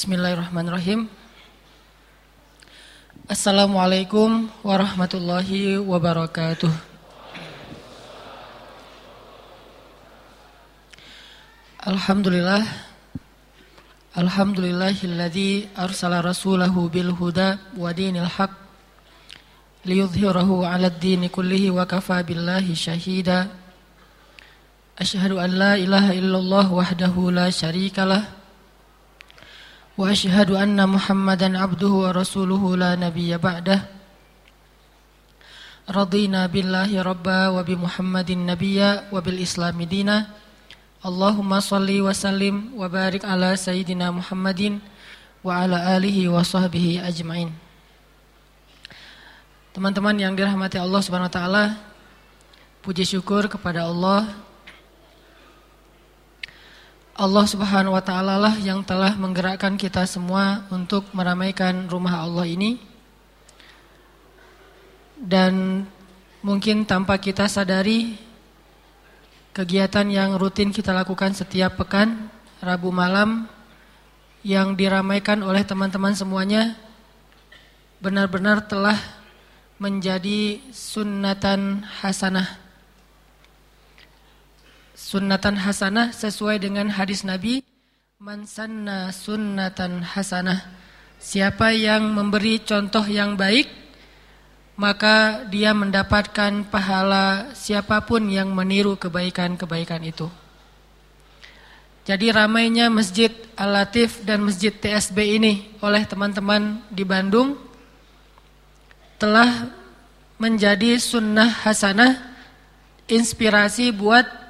Bismillahirrahmanirrahim. Assalamualaikum warahmatullahi wabarakatuh. Alhamdulillah Alhamdulillahilladzi arsala rasulahu bil huda wa dinil haq liyudhhirahu 'alad dini kullihi wa kafa billahi shahida. Asyhadu an la ilaha illallah wahdahu la syarikalah واشهد ان محمدا عبده ورسوله لا نبي بعده رضينا بالله ربا وبمحمد نبيا وبالاسلام دينا اللهم صل وسلم وبارك على سيدنا محمد وعلى اله وصحبه اجمعين Teman-teman yang dirahmati Allah Subhanahu wa taala, puji syukur kepada Allah Allah Subhanahu wa taala lah yang telah menggerakkan kita semua untuk meramaikan rumah Allah ini. Dan mungkin tanpa kita sadari kegiatan yang rutin kita lakukan setiap pekan Rabu malam yang diramaikan oleh teman-teman semuanya benar-benar telah menjadi sunnatan hasanah sunnatan hasanah sesuai dengan hadis Nabi man sanna sunnatan hasanah. Siapa yang memberi contoh yang baik maka dia mendapatkan pahala siapa pun yang meniru kebaikan-kebaikan itu. Jadi ramainya Masjid Al-Latif dan Masjid TSB ini oleh teman-teman di Bandung telah menjadi sunnah hasanah inspirasi buat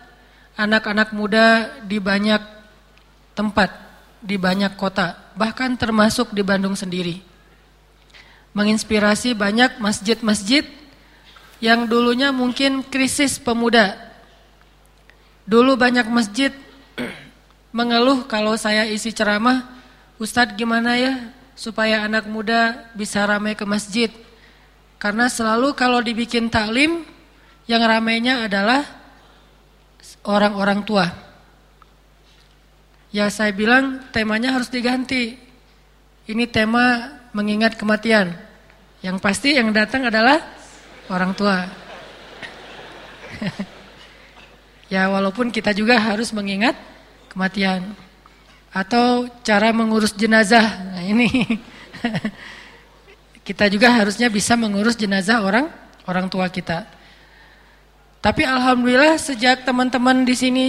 anak-anak muda di banyak tempat, di banyak kota, bahkan termasuk di Bandung sendiri. Menginspirasi banyak masjid-masjid yang dulunya mungkin krisis pemuda. Dulu banyak masjid mengeluh kalau saya isi ceramah, Ustadz gimana ya supaya anak muda bisa ramai ke masjid. Karena selalu kalau dibikin taklim, yang ramainya adalah orang-orang tua. Ya saya bilang temanya harus diganti. Ini tema mengingat kematian. Yang pasti yang datang adalah orang tua. ya walaupun kita juga harus mengingat kematian. Atau cara mengurus jenazah. Nah ini kita juga harusnya bisa mengurus jenazah orang orang tua kita. Tapi alhamdulillah sejak teman-teman di sini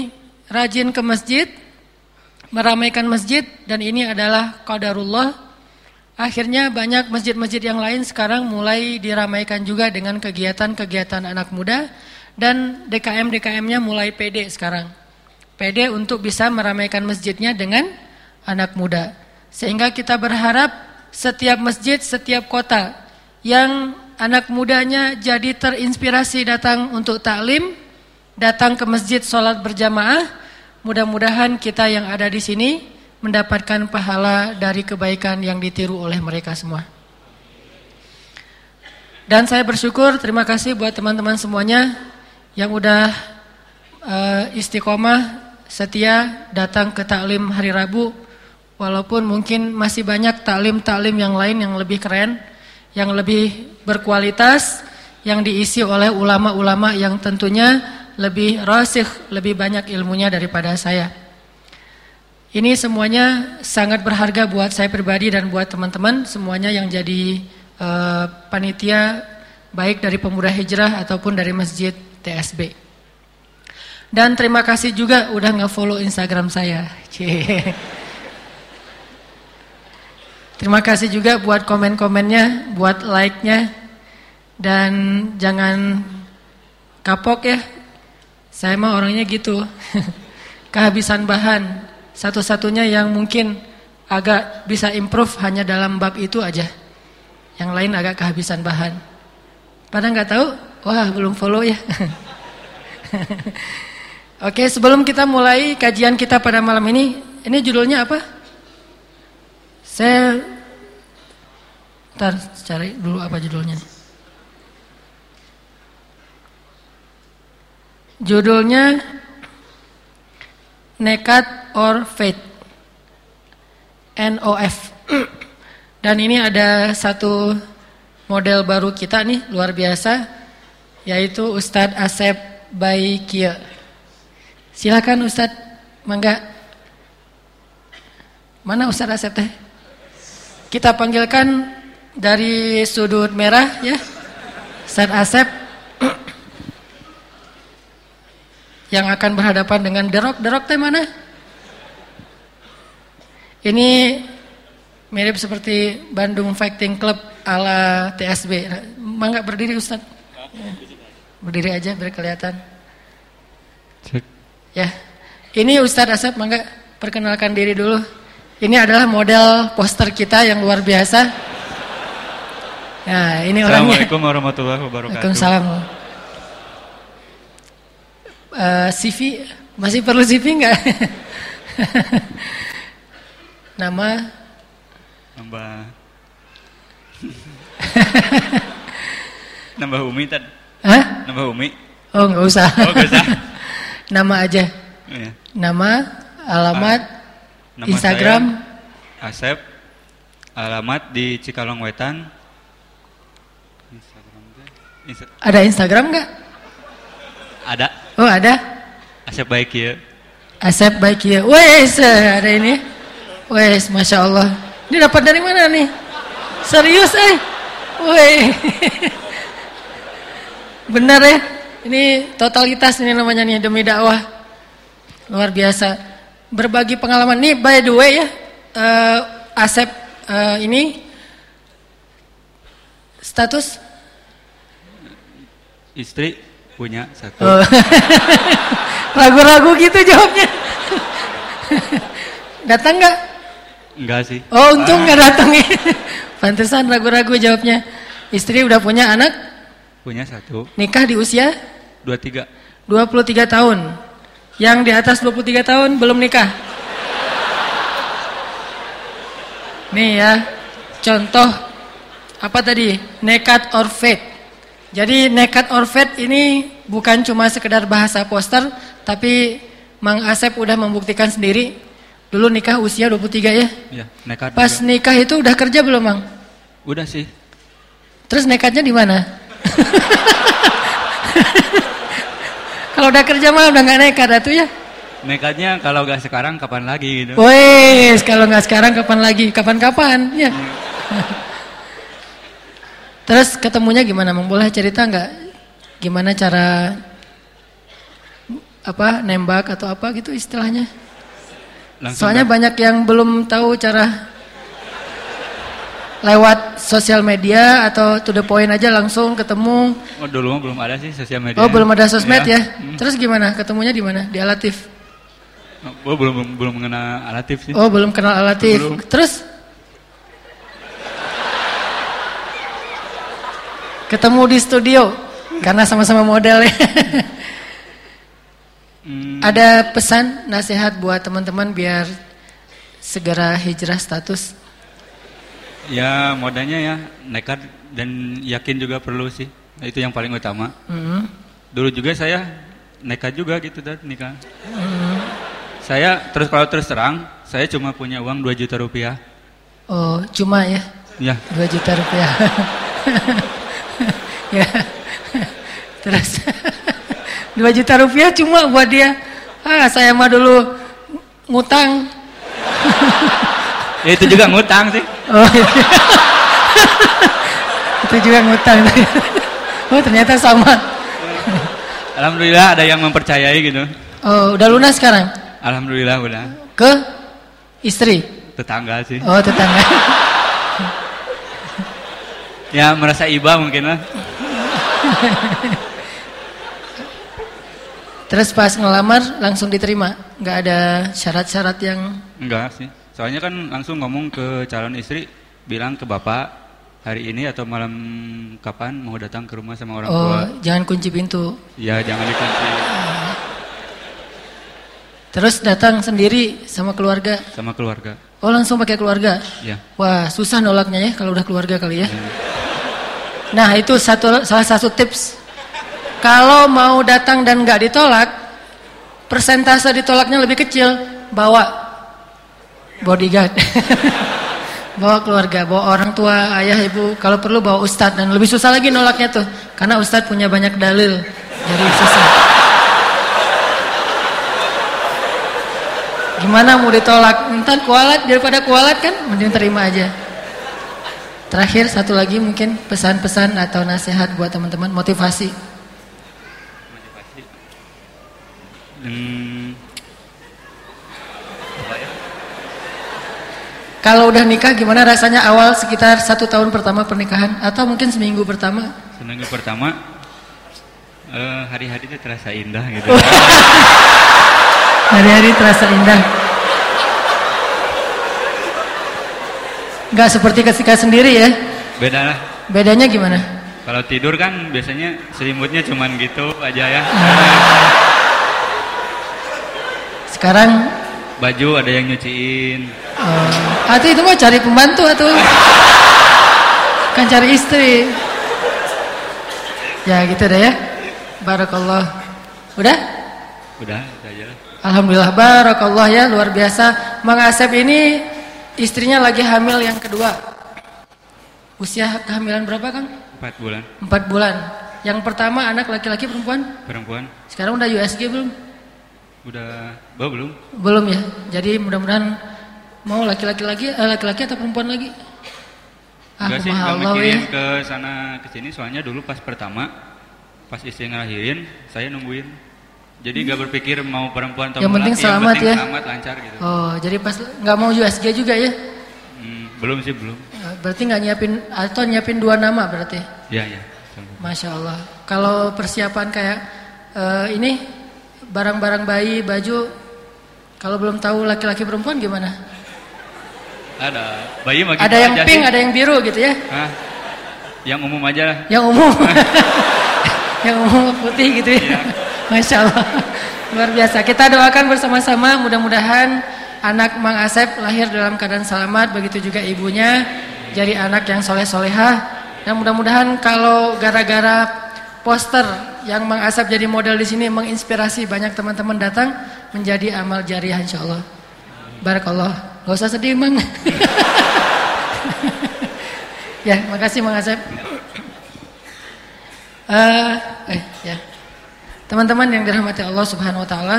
rajin ke masjid, meramaikan masjid dan ini adalah qadarullah. Akhirnya banyak masjid-masjid yang lain sekarang mulai diramaikan juga dengan kegiatan-kegiatan anak muda dan DKM-DKM-nya mulai pede sekarang. Pede untuk bisa meramaikan masjidnya dengan anak muda. Sehingga kita berharap setiap masjid, setiap kota yang anak mudanya jadi terinspirasi datang untuk taklim, datang ke masjid sholat berjamaah. Mudah-mudahan kita yang ada di sini mendapatkan pahala dari kebaikan yang ditiru oleh mereka semua. Dan saya bersyukur, terima kasih buat teman-teman semuanya yang udah uh, istiqomah setia datang ke taklim hari Rabu. Walaupun mungkin masih banyak taklim-taklim yang lain yang lebih keren yang lebih berkualitas yang diisi oleh ulama-ulama yang tentunya lebih rasih, lebih banyak ilmunya daripada saya. Ini semuanya sangat berharga buat saya pribadi dan buat teman-teman semuanya yang jadi uh, panitia baik dari pemuda hijrah ataupun dari masjid TSB. Dan terima kasih juga udah nge-follow Instagram saya. Cie. Terima kasih juga buat komen-komennya, buat like-nya. Dan jangan kapok ya. Saya mah orangnya gitu. Kehabisan bahan. Satu-satunya yang mungkin agak bisa improve hanya dalam bab itu aja. Yang lain agak kehabisan bahan. Pada nggak tahu? Wah, belum follow ya. Oke, sebelum kita mulai kajian kita pada malam ini, ini judulnya apa? Saya Ntar cari dulu apa judulnya Judulnya Nekat or Faith NOF. Dan ini ada satu model baru kita nih luar biasa yaitu Ustadz Asep Baikia. Silakan Ustadz, mangga. Mana Ustadz Asep teh? Kita panggilkan dari sudut merah ya. Ustadz Asep yang akan berhadapan dengan Derok. Derok teh mana? Ini mirip seperti Bandung Fighting Club ala TSB. Mangga berdiri Ustaz. Berdiri aja biar kelihatan. Cek. Ya. Ini Ustaz Asep mangga perkenalkan diri dulu. Ini adalah model poster kita yang luar biasa. Nah, ini orangnya. Assalamualaikum warahmatullahi wabarakatuh. Waalaikumsalam. Eh, CV masih perlu CV enggak? Nama Nambah. Nambah Umi tadi. Hah? Nambah Umi. Oh, enggak usah. Oh, nggak usah. Nama aja. Iya. Nama, alamat, Nama Instagram. saya Asep. Alamat di Cikalong Wetan. Instagram. Insta- Ada Instagram enggak? ada. Oh, ada. Asep baik ya. Asep baik ya. Wes, ada ini. Wes, masya Allah. Ini dapat dari mana nih? Serius eh? Weh. Benar ya? Ini totalitas ini namanya nih demi dakwah. Luar biasa. Berbagi pengalaman nih by the way ya. eh, Asep eh, ini status Istri punya satu. Oh. ragu-ragu gitu jawabnya. Datang nggak? Enggak sih. Oh untung nggak datang ya. Pantesan ragu-ragu jawabnya. Istri udah punya anak, Punya satu. nikah di usia Dua tiga. 23 tahun. Yang di atas 23 tahun belum nikah. Nih ya, contoh apa tadi? Nekat or fate. Jadi nekat or fate ini bukan cuma sekedar bahasa poster, tapi Mang Asep udah membuktikan sendiri. Dulu nikah usia 23 ya. Ya, nekat. Pas juga. nikah itu udah kerja belum, Mang? Udah sih. Terus nekatnya di mana? Kalau udah kerja mah udah nggak nekat atuh ya. Nekatnya kalau nggak sekarang kapan lagi gitu. Wes, kalau nggak sekarang kapan lagi? Kapan-kapan ya. Terus ketemunya gimana? Mang boleh cerita nggak? Gimana cara apa nembak atau apa gitu istilahnya? Langsung Soalnya dah- banyak yang belum tahu cara lewat sosial media atau to the point aja langsung ketemu. Oh, dulu mah belum ada sih sosial media. Oh belum ada sosmed ya? Hmm. Terus gimana? Ketemunya di mana? Di Alatif? Oh, belum belum, belum mengenal alatif sih. Oh belum kenal Alatif. Belum. Terus? Ketemu di studio karena sama-sama model ya. Hmm, Ada pesan nasihat buat teman-teman biar segera hijrah status? Ya modalnya ya nekat dan yakin juga perlu sih. Nah, Itu yang paling utama. Hmm. Dulu juga saya nekat juga gitu dan nikah. Hmm. Saya terus kalau terus terang, saya cuma punya uang 2 juta rupiah. Oh cuma ya? Ya, 2 juta rupiah. ya. Terus 2 juta rupiah cuma buat dia. Ah, saya mah dulu ngutang. ya itu juga ngutang sih. Oh. iya. Itu juga ngutang. oh, ternyata sama. Alhamdulillah ada yang mempercayai gitu. Oh, udah lunas sekarang? Alhamdulillah udah. Ke istri. Tetangga sih. Oh, tetangga. Ya merasa iba mungkin lah. Terus pas ngelamar langsung diterima, nggak ada syarat-syarat yang Enggak sih. Soalnya kan langsung ngomong ke calon istri, bilang ke bapak hari ini atau malam kapan mau datang ke rumah sama orang oh tua. jangan kunci pintu. Ya jangan dikunci Terus datang sendiri sama keluarga. sama keluarga. Oh langsung pakai keluarga. Ya. Wah susah nolaknya ya kalau udah keluarga kali ya. Nah itu satu salah satu tips. Kalau mau datang dan nggak ditolak, persentase ditolaknya lebih kecil. Bawa bodyguard. bawa keluarga, bawa orang tua, ayah, ibu, kalau perlu bawa ustadz dan lebih susah lagi nolaknya tuh, karena ustadz punya banyak dalil, jadi susah. Gimana mau ditolak? Entar kualat daripada kualat kan, mending terima aja. Terakhir satu lagi mungkin pesan-pesan atau nasihat buat teman-teman motivasi. Motivasi. Hmm, Kalau udah nikah gimana rasanya awal sekitar satu tahun pertama pernikahan atau mungkin seminggu pertama? Seminggu pertama uh, hari-hari itu terasa indah gitu. hari-hari terasa indah. Gak seperti ketika sendiri ya? Beda lah. Bedanya gimana? Kalau tidur kan biasanya selimutnya cuman gitu aja ya. Sekarang baju ada yang nyuciin. Uh, atau itu mau cari pembantu atau kan cari istri. Ya gitu deh ya. Barakallah. Udah? Udah, aja. Alhamdulillah barakallah ya luar biasa. Mang Asep ini istrinya lagi hamil yang kedua. Usia kehamilan berapa Kang? Empat bulan. Empat bulan. Yang pertama anak laki-laki perempuan? Perempuan. Sekarang udah USG belum? Udah, oh, belum. Belum ya. Jadi mudah-mudahan Mau laki-laki lagi, eh, laki-laki atau perempuan lagi? Ah, Enggak sih, Allah ya. ke sana ke sini soalnya dulu pas pertama pas istri ngelahirin, saya nungguin. Jadi gak berpikir mau perempuan atau yang penting laki, selamat yang penting ya. Selamat lancar gitu. Oh, jadi pas nggak mau USG juga ya? Hmm, belum sih belum. Eh, berarti nggak nyiapin atau nyiapin dua nama berarti? Iya iya. Masya Allah. Kalau persiapan kayak uh, ini barang-barang bayi, baju, kalau belum tahu laki-laki perempuan gimana? Ada. Bayi mah Ada yang pink, sih. ada yang biru gitu ya. Hah? Yang umum aja lah. Yang umum. yang umum putih gitu ya. Iya. Masya Allah. Luar biasa. Kita doakan bersama-sama mudah-mudahan anak Mang Asep lahir dalam keadaan selamat. Begitu juga ibunya. Jadi anak yang soleh-solehah. Dan mudah-mudahan kalau gara-gara poster yang Mang Asep jadi model di sini menginspirasi banyak teman-teman datang menjadi amal jariah insya Allah. Barakallah. Gak usah sedih mang. ya, makasih Mang Asep. Uh, eh, ya. Teman-teman yang dirahmati Allah Subhanahu wa taala.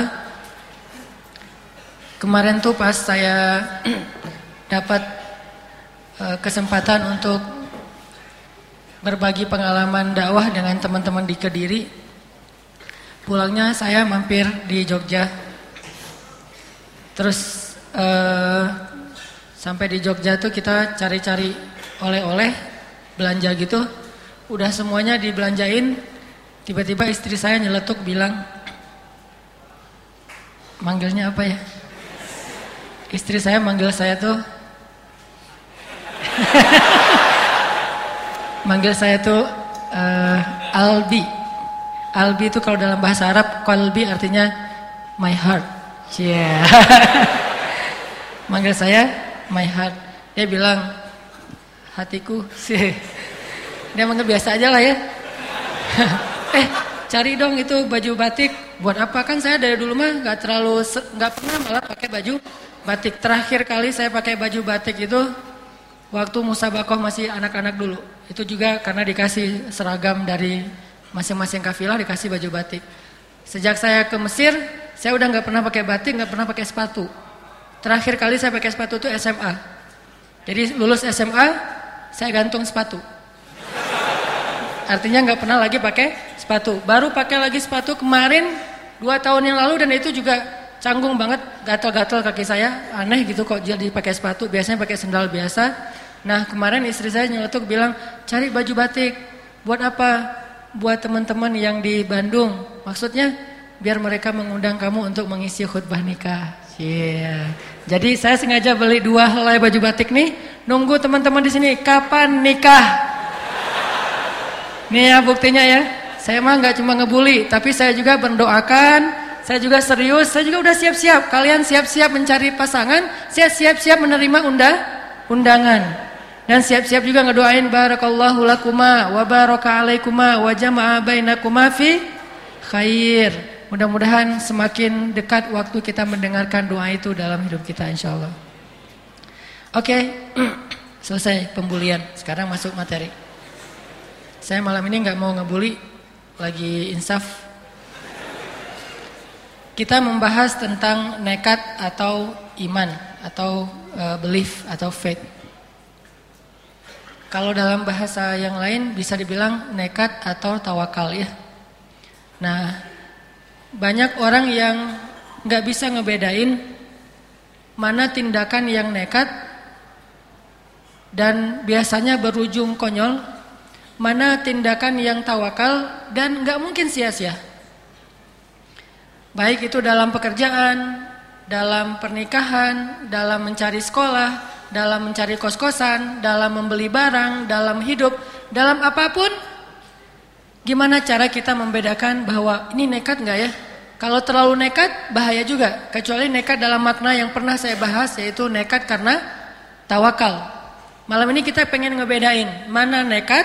Kemarin tuh pas saya dapat uh, kesempatan untuk berbagi pengalaman dakwah dengan teman-teman di Kediri. Pulangnya saya mampir di Jogja. Terus uh, sampai di Jogja tuh kita cari-cari oleh-oleh belanja gitu udah semuanya dibelanjain tiba-tiba istri saya nyeletuk bilang manggilnya apa ya istri saya manggil saya tuh manggil saya tuh uh, Albi Albi itu kalau dalam bahasa Arab kalbi artinya my heart yeah manggil saya my heart. Dia bilang hatiku sih. Dia manggil biasa aja lah ya. eh cari dong itu baju batik. Buat apa kan saya dari dulu mah nggak terlalu nggak pernah malah pakai baju batik. Terakhir kali saya pakai baju batik itu waktu musabakoh masih anak-anak dulu. Itu juga karena dikasih seragam dari masing-masing kafilah dikasih baju batik. Sejak saya ke Mesir, saya udah nggak pernah pakai batik, nggak pernah pakai sepatu. Terakhir kali saya pakai sepatu itu SMA. Jadi lulus SMA, saya gantung sepatu. Artinya nggak pernah lagi pakai sepatu. Baru pakai lagi sepatu kemarin dua tahun yang lalu dan itu juga canggung banget, gatal-gatal kaki saya. Aneh gitu kok jadi pakai sepatu. Biasanya pakai sendal biasa. Nah kemarin istri saya nyeletuk bilang cari baju batik. Buat apa? Buat teman-teman yang di Bandung. Maksudnya biar mereka mengundang kamu untuk mengisi khutbah nikah. Yeah. Jadi saya sengaja beli dua helai baju batik nih, nunggu teman-teman di sini kapan nikah. Nih ya buktinya ya. Saya mah nggak cuma ngebully, tapi saya juga mendoakan, saya juga serius, saya juga udah siap-siap. Kalian siap-siap mencari pasangan, saya siap-siap menerima undang undangan. Dan siap-siap juga ngedoain barakallahu lakuma wa baraka alaikuma wa jama'a bainakuma fi khair. Mudah-mudahan semakin dekat waktu kita mendengarkan doa itu dalam hidup kita insya Allah. Oke, selesai pembulian. Sekarang masuk materi. Saya malam ini nggak mau ngebully, lagi insaf. Kita membahas tentang nekat atau iman atau uh, belief atau faith. Kalau dalam bahasa yang lain bisa dibilang nekat atau tawakal ya. Nah, banyak orang yang nggak bisa ngebedain mana tindakan yang nekat dan biasanya berujung konyol, mana tindakan yang tawakal dan nggak mungkin sia-sia. Baik itu dalam pekerjaan, dalam pernikahan, dalam mencari sekolah, dalam mencari kos-kosan, dalam membeli barang, dalam hidup, dalam apa pun. Gimana cara kita membedakan bahwa ini nekat nggak ya? Kalau terlalu nekat bahaya juga. Kecuali nekat dalam makna yang pernah saya bahas yaitu nekat karena tawakal. Malam ini kita pengen ngebedain mana nekat,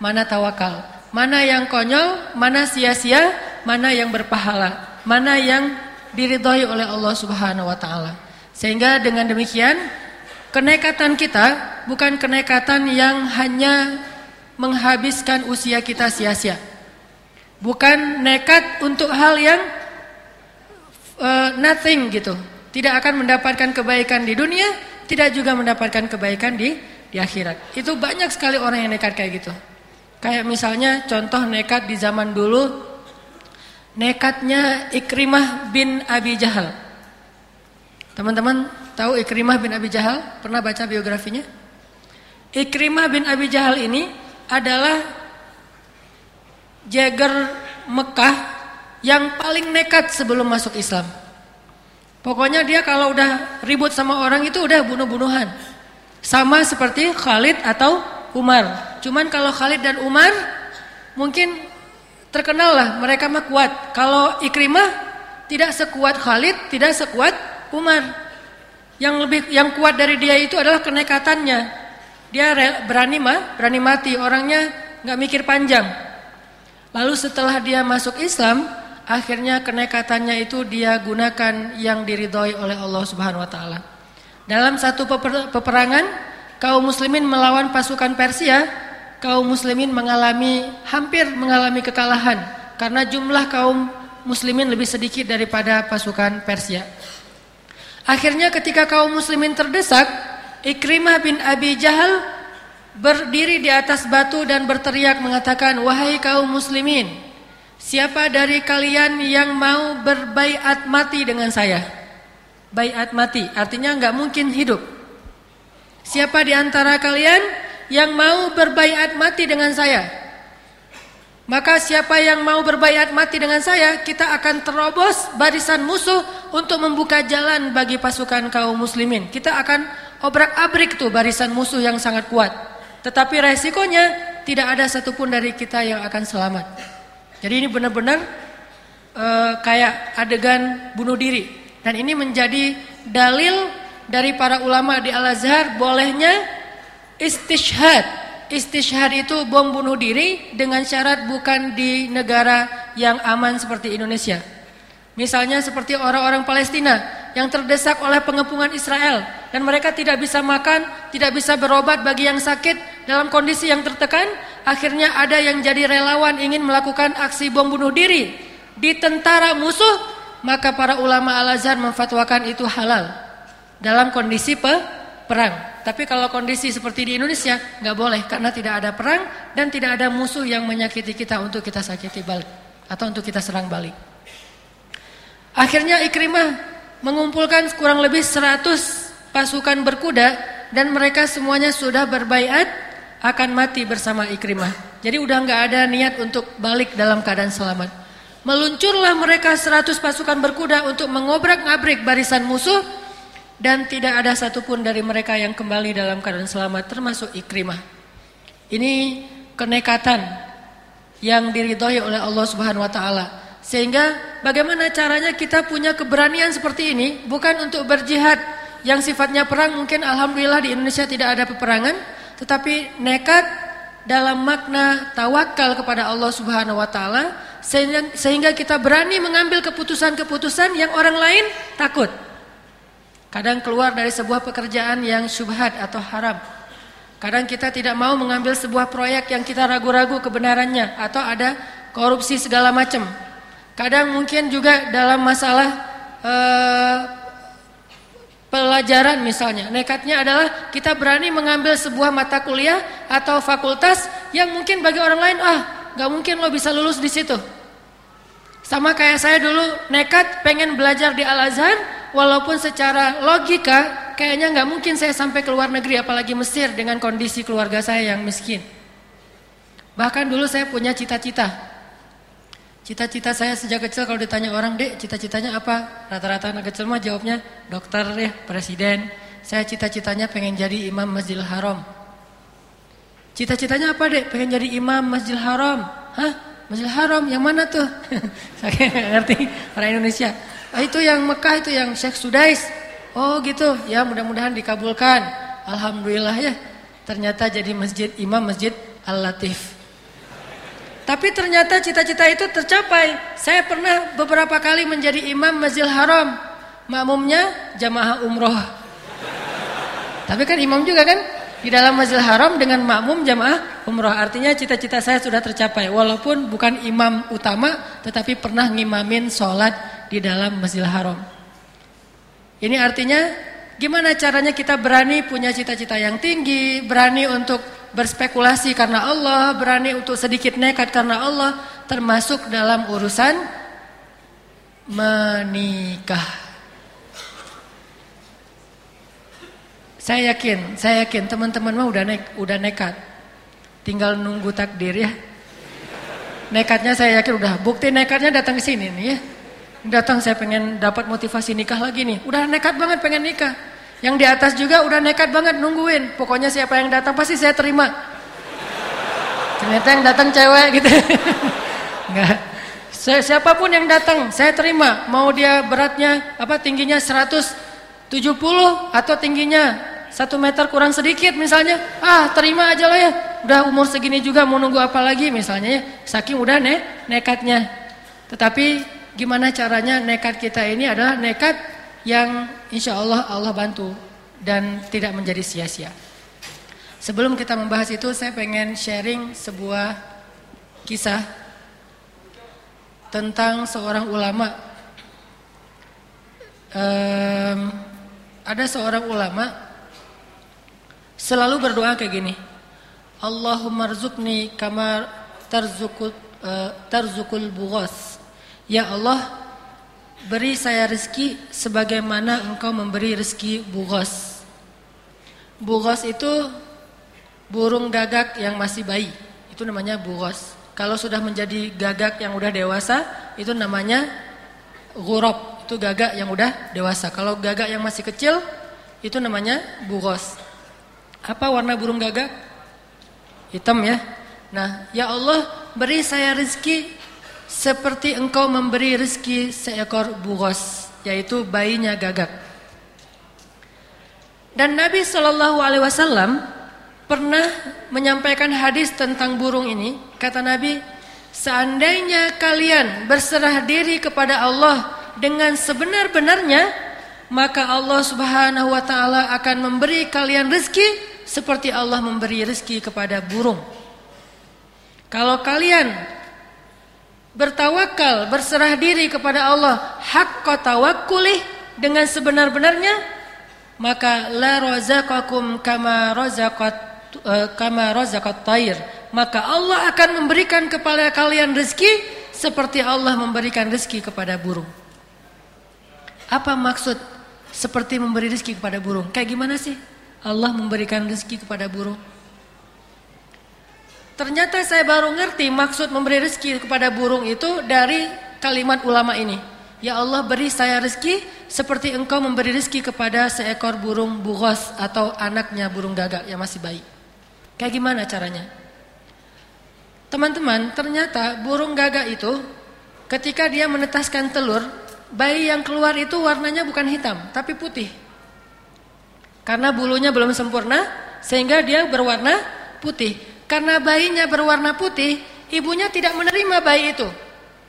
mana tawakal. Mana yang konyol, mana sia-sia, mana yang berpahala, mana yang diridhoi oleh Allah Subhanahu wa taala. Sehingga dengan demikian Kenekatan kita bukan kenekatan yang hanya menghabiskan usia kita sia-sia. Bukan nekat untuk hal yang uh, nothing gitu. Tidak akan mendapatkan kebaikan di dunia, tidak juga mendapatkan kebaikan di di akhirat. Itu banyak sekali orang yang nekat kayak gitu. Kayak misalnya contoh nekat di zaman dulu nekatnya Ikrimah bin Abi Jahal. Teman-teman Tahu Ikrimah bin Abi Jahal? Pernah baca biografinya? Ikrimah bin Abi Jahal ini adalah jager Mekah yang paling nekat sebelum masuk Islam. Pokoknya dia kalau udah ribut sama orang itu udah bunuh-bunuhan. Sama seperti Khalid atau Umar. Cuman kalau Khalid dan Umar mungkin terkenal lah mereka mah kuat. Kalau Ikrimah tidak sekuat Khalid, tidak sekuat Umar. Yang lebih yang kuat dari dia itu adalah kenekatannya. Dia berani mah, berani mati. Orangnya nggak mikir panjang. Lalu setelah dia masuk Islam, akhirnya kenekatannya itu dia gunakan yang diridhoi oleh Allah Subhanahu wa taala. Dalam satu peperangan, kaum muslimin melawan pasukan Persia, kaum muslimin mengalami hampir mengalami kekalahan karena jumlah kaum muslimin lebih sedikit daripada pasukan Persia. Akhirnya ketika kaum muslimin terdesak, Ikrimah bin Abi Jahal berdiri di atas batu dan berteriak mengatakan, "Wahai kaum muslimin, siapa dari kalian yang mau berbaiat mati dengan saya?" Baiat mati artinya nggak mungkin hidup. Siapa di antara kalian yang mau berbaiat mati dengan saya? Maka siapa yang mau berbayat mati dengan saya, kita akan terobos barisan musuh untuk membuka jalan bagi pasukan kaum muslimin. Kita akan obrak-abrik tuh barisan musuh yang sangat kuat. Tetapi resikonya tidak ada satupun dari kita yang akan selamat. Jadi ini benar-benar uh, kayak adegan bunuh diri. Dan ini menjadi dalil dari para ulama di Al-Azhar bolehnya istishhad istishhad itu bom bunuh diri dengan syarat bukan di negara yang aman seperti Indonesia. Misalnya seperti orang-orang Palestina yang terdesak oleh pengepungan Israel dan mereka tidak bisa makan, tidak bisa berobat bagi yang sakit dalam kondisi yang tertekan, akhirnya ada yang jadi relawan ingin melakukan aksi bom bunuh diri di tentara musuh, maka para ulama Al-Azhar memfatwakan itu halal dalam kondisi pe perang. Tapi kalau kondisi seperti di Indonesia nggak boleh karena tidak ada perang dan tidak ada musuh yang menyakiti kita untuk kita sakiti balik atau untuk kita serang balik. Akhirnya Ikrimah mengumpulkan kurang lebih 100 pasukan berkuda dan mereka semuanya sudah berbaiat akan mati bersama Ikrimah. Jadi udah nggak ada niat untuk balik dalam keadaan selamat. Meluncurlah mereka 100 pasukan berkuda untuk mengobrak-ngabrik barisan musuh dan tidak ada satupun dari mereka yang kembali dalam keadaan selamat termasuk Ikrimah. Ini kenekatan yang diridhoi oleh Allah Subhanahu wa taala. Sehingga bagaimana caranya kita punya keberanian seperti ini bukan untuk berjihad yang sifatnya perang mungkin alhamdulillah di Indonesia tidak ada peperangan tetapi nekat dalam makna tawakal kepada Allah Subhanahu wa taala sehingga kita berani mengambil keputusan-keputusan yang orang lain takut. Kadang keluar dari sebuah pekerjaan yang syubhat atau haram. Kadang kita tidak mau mengambil sebuah proyek yang kita ragu-ragu kebenarannya atau ada korupsi segala macam. Kadang mungkin juga dalam masalah uh, pelajaran misalnya. Nekatnya adalah kita berani mengambil sebuah mata kuliah atau fakultas yang mungkin bagi orang lain ah nggak mungkin lo bisa lulus di situ. Sama kayak saya dulu nekat pengen belajar di Al Azhar, walaupun secara logika kayaknya nggak mungkin saya sampai ke luar negeri, apalagi Mesir dengan kondisi keluarga saya yang miskin. Bahkan dulu saya punya cita-cita Cita-cita saya sejak kecil kalau ditanya orang, "Dek, cita-citanya apa?" Rata-rata anak kecil mah jawabnya dokter ya, presiden. Saya cita-citanya pengen jadi imam Masjidil Haram. Cita-citanya apa, Dek? Pengen jadi imam Masjidil Haram. Hah? Masjidil Haram yang mana tuh? saya ngerti orang Indonesia. Ah, itu yang Mekah itu yang Syekh Sudais. Oh, gitu. Ya, mudah-mudahan dikabulkan. Alhamdulillah ya. Ternyata jadi masjid imam Masjid Al-Latif. Tapi ternyata cita-cita itu tercapai. Saya pernah beberapa kali menjadi imam Masjidil Haram. Makmumnya jamaah umroh. Tapi kan imam juga kan? Di dalam Masjidil Haram dengan makmum jamaah umroh. Artinya cita-cita saya sudah tercapai. Walaupun bukan imam utama, tetapi pernah ngimamin sholat di dalam Masjidil Haram. Ini artinya gimana caranya kita berani punya cita-cita yang tinggi, berani untuk berspekulasi karena Allah, berani untuk sedikit nekat karena Allah, termasuk dalam urusan menikah. Saya yakin, saya yakin teman-teman mah udah nek, udah nekat. Tinggal nunggu takdir ya. Nekatnya saya yakin udah bukti nekatnya datang ke sini nih ya. Datang saya pengen dapat motivasi nikah lagi nih. Udah nekat banget pengen nikah. Yang di atas juga udah nekat banget nungguin. Pokoknya siapa yang datang pasti saya terima. Ternyata yang datang cewek gitu. Enggak. Siapa pun yang datang saya terima. Mau dia beratnya apa tingginya 170 atau tingginya 1 meter kurang sedikit misalnya. Ah, terima aja lah ya. Udah umur segini juga mau nunggu apa lagi misalnya ya. Saking udah ne nekatnya. Tetapi gimana caranya nekat kita ini adalah nekat yang insya Allah Allah bantu dan tidak menjadi sia-sia. Sebelum kita membahas itu, saya pengen sharing sebuah kisah tentang seorang ulama. Um, ada seorang ulama selalu berdoa kayak gini. Allahumma rzukni kama tarzukul uh, tarzukul bughas. Ya Allah, Beri saya rezeki sebagaimana engkau memberi rezeki bugos. Bugos itu burung gagak yang masih bayi. Itu namanya bugos. Kalau sudah menjadi gagak yang udah dewasa, itu namanya gurab. Itu gagak yang udah dewasa. Kalau gagak yang masih kecil, itu namanya bugos. Apa warna burung gagak? Hitam ya. Nah, ya Allah beri saya rezeki seperti engkau memberi rezeki seekor bugos, yaitu bayinya gagak. Dan Nabi Shallallahu Alaihi Wasallam pernah menyampaikan hadis tentang burung ini. Kata Nabi, seandainya kalian berserah diri kepada Allah dengan sebenar-benarnya, maka Allah Subhanahu Wa Taala akan memberi kalian rezeki seperti Allah memberi rezeki kepada burung. Kalau kalian bertawakal, berserah diri kepada Allah, haqqa tawakkulih dengan sebenar-benarnya, maka la razaqakum kama razaqat uh, kama razaqat tayr. Maka Allah akan memberikan kepada kalian rezeki seperti Allah memberikan rezeki kepada burung. Apa maksud seperti memberi rezeki kepada burung? Kayak gimana sih Allah memberikan rezeki kepada burung? Ternyata saya baru ngerti maksud memberi rezeki kepada burung itu dari kalimat ulama ini. Ya Allah beri saya rezeki seperti engkau memberi rezeki kepada seekor burung bugos atau anaknya burung gagak yang masih bayi. Kayak gimana caranya? Teman-teman, ternyata burung gagak itu ketika dia menetaskan telur, bayi yang keluar itu warnanya bukan hitam, tapi putih. Karena bulunya belum sempurna, sehingga dia berwarna putih. Karena bayinya berwarna putih, ibunya tidak menerima bayi itu.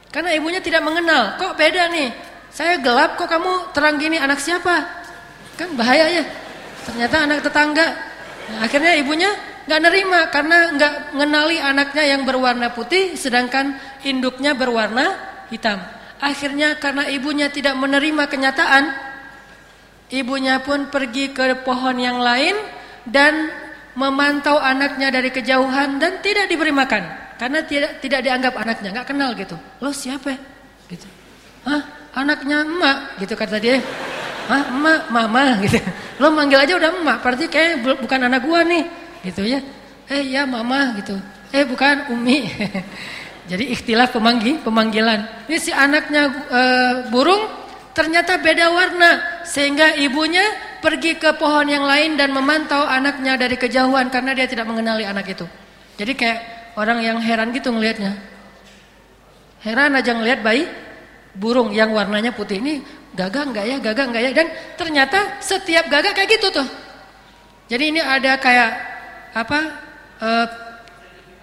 Karena ibunya tidak mengenal. Kok beda nih? Saya gelap kok kamu terang gini anak siapa? Kan bahaya ya. Ternyata anak tetangga. Nah, akhirnya ibunya nggak nerima karena nggak mengenali anaknya yang berwarna putih sedangkan induknya berwarna hitam. Akhirnya karena ibunya tidak menerima kenyataan, ibunya pun pergi ke pohon yang lain dan memantau anaknya dari kejauhan dan tidak diberi makan karena tidak tidak dianggap anaknya, nggak kenal gitu. Lo siapa? Gitu. Hah? Anaknya emak gitu kata dia. Hah, emak, mama gitu. Lo manggil aja udah emak, berarti kayak bukan anak gua nih, gitu ya. Eh ya mama gitu. Eh bukan umi. Jadi ikhtilaf pemanggil, pemanggilan. Ini si anaknya e, burung ternyata beda warna sehingga ibunya pergi ke pohon yang lain dan memantau anaknya dari kejauhan karena dia tidak mengenali anak itu. Jadi kayak orang yang heran gitu ngelihatnya. Heran aja ngelihat bayi burung yang warnanya putih ini gagah enggak ya, gagah enggak ya dan ternyata setiap gagah kayak gitu tuh. Jadi ini ada kayak apa? E,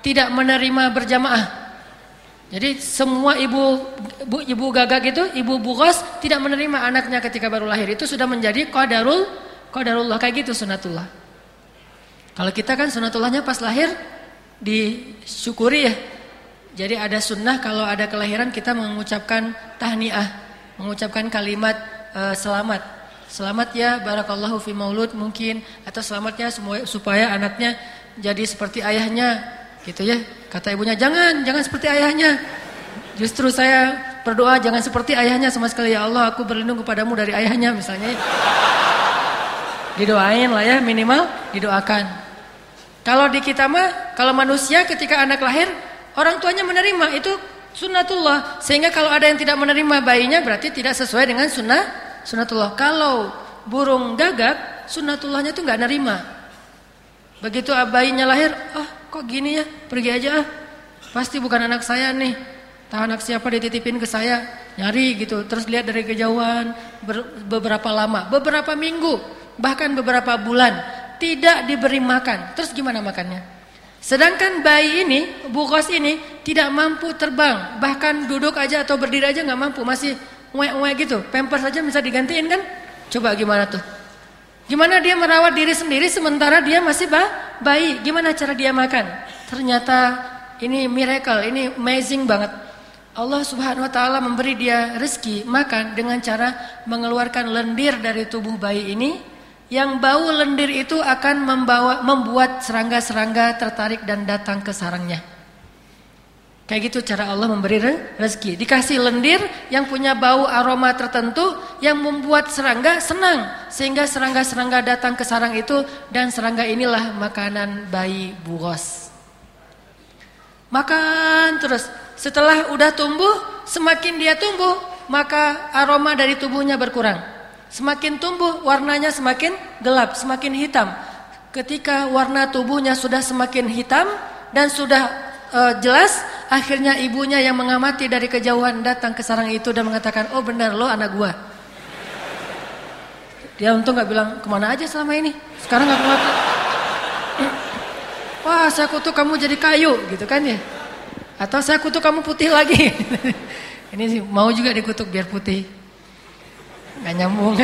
tidak menerima berjamaah. Jadi semua ibu ibu, ibu gagak itu, ibu bugos tidak menerima anaknya ketika baru lahir itu sudah menjadi qadarul qadarullah kayak gitu sunatullah. Kalau kita kan sunatullahnya pas lahir disyukuri ya. Jadi ada sunnah kalau ada kelahiran kita mengucapkan tahniah mengucapkan kalimat uh, selamat. Selamat ya barakallahu fi maulud mungkin atau selamatnya supaya anaknya jadi seperti ayahnya gitu ya. Kata ibunya jangan, jangan seperti ayahnya. Justru saya berdoa jangan seperti ayahnya sama sekali ya Allah aku berlindung kepadamu dari ayahnya misalnya. Didoain lah ya minimal didoakan. Kalau di kita mah kalau manusia ketika anak lahir orang tuanya menerima itu Sunnatullah. Sehingga kalau ada yang tidak menerima bayinya berarti tidak sesuai dengan sunnah sunnatullah. Kalau burung gagak, sunnatullahnya itu nggak nerima. Begitu bayinya lahir, ah kok gini ya, pergi aja ah. Pasti bukan anak saya nih. Tahu anak siapa dititipin ke saya, nyari gitu. Terus lihat dari kejauhan, beberapa lama, beberapa minggu, bahkan beberapa bulan tidak diberi makan. Terus gimana makannya? Sedangkan bayi ini, bukos ini tidak mampu terbang, bahkan duduk aja atau berdiri aja nggak mampu, masih uek-uek gitu. Pampers saja bisa digantiin kan? Coba gimana tuh? Gimana dia merawat diri sendiri sementara dia masih bah bayi? Gimana cara dia makan? Ternyata ini miracle, ini amazing banget. Allah Subhanahu wa taala memberi dia rezeki makan dengan cara mengeluarkan lendir dari tubuh bayi ini yang bau lendir itu akan membawa membuat serangga-serangga tertarik dan datang ke sarangnya. Kayak gitu cara Allah memberi rezeki. Dikasih lendir yang punya bau aroma tertentu yang membuat serangga senang sehingga serangga-serangga datang ke sarang itu dan serangga inilah makanan bayi buros. Makan terus. Setelah udah tumbuh, semakin dia tumbuh, maka aroma dari tubuhnya berkurang. Semakin tumbuh warnanya semakin gelap, semakin hitam. Ketika warna tubuhnya sudah semakin hitam dan sudah uh, jelas, akhirnya ibunya yang mengamati dari kejauhan datang ke sarang itu dan mengatakan, "Oh benar lo anak gua." Dia untung gak bilang ke mana aja selama ini. Sekarang gak keluar. Wah, saya kutuk kamu jadi kayu, gitu kan ya? Atau saya kutuk kamu putih lagi. ini sih mau juga dikutuk biar putih nggak nyambung.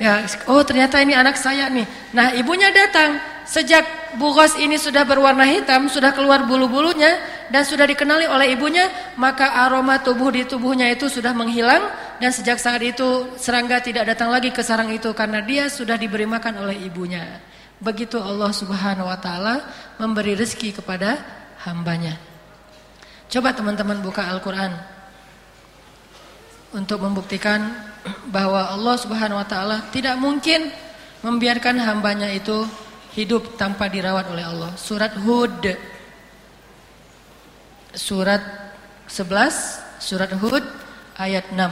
ya, oh ternyata ini anak saya nih. Nah ibunya datang sejak bugos ini sudah berwarna hitam, sudah keluar bulu-bulunya dan sudah dikenali oleh ibunya, maka aroma tubuh di tubuhnya itu sudah menghilang dan sejak saat itu serangga tidak datang lagi ke sarang itu karena dia sudah diberi makan oleh ibunya. Begitu Allah Subhanahu wa taala memberi rezeki kepada hambanya. Coba teman-teman buka Al-Qur'an untuk membuktikan bahwa Allah Subhanahu wa taala tidak mungkin membiarkan hambanya itu hidup tanpa dirawat oleh Allah. Surat Hud. Surat 11 Surat Hud ayat 6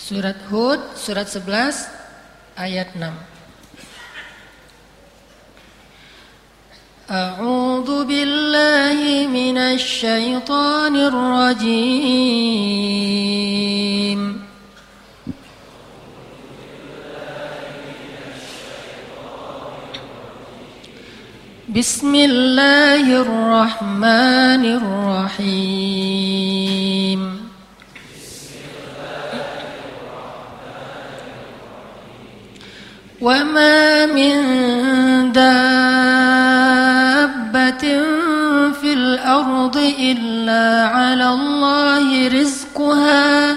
Surat Hud surat 11 ayat 6 أعوذ بالله من الشيطان الرجيم. بسم الله الرحمن الرحيم. وما من دار في الأرض إلا على الله رزقها.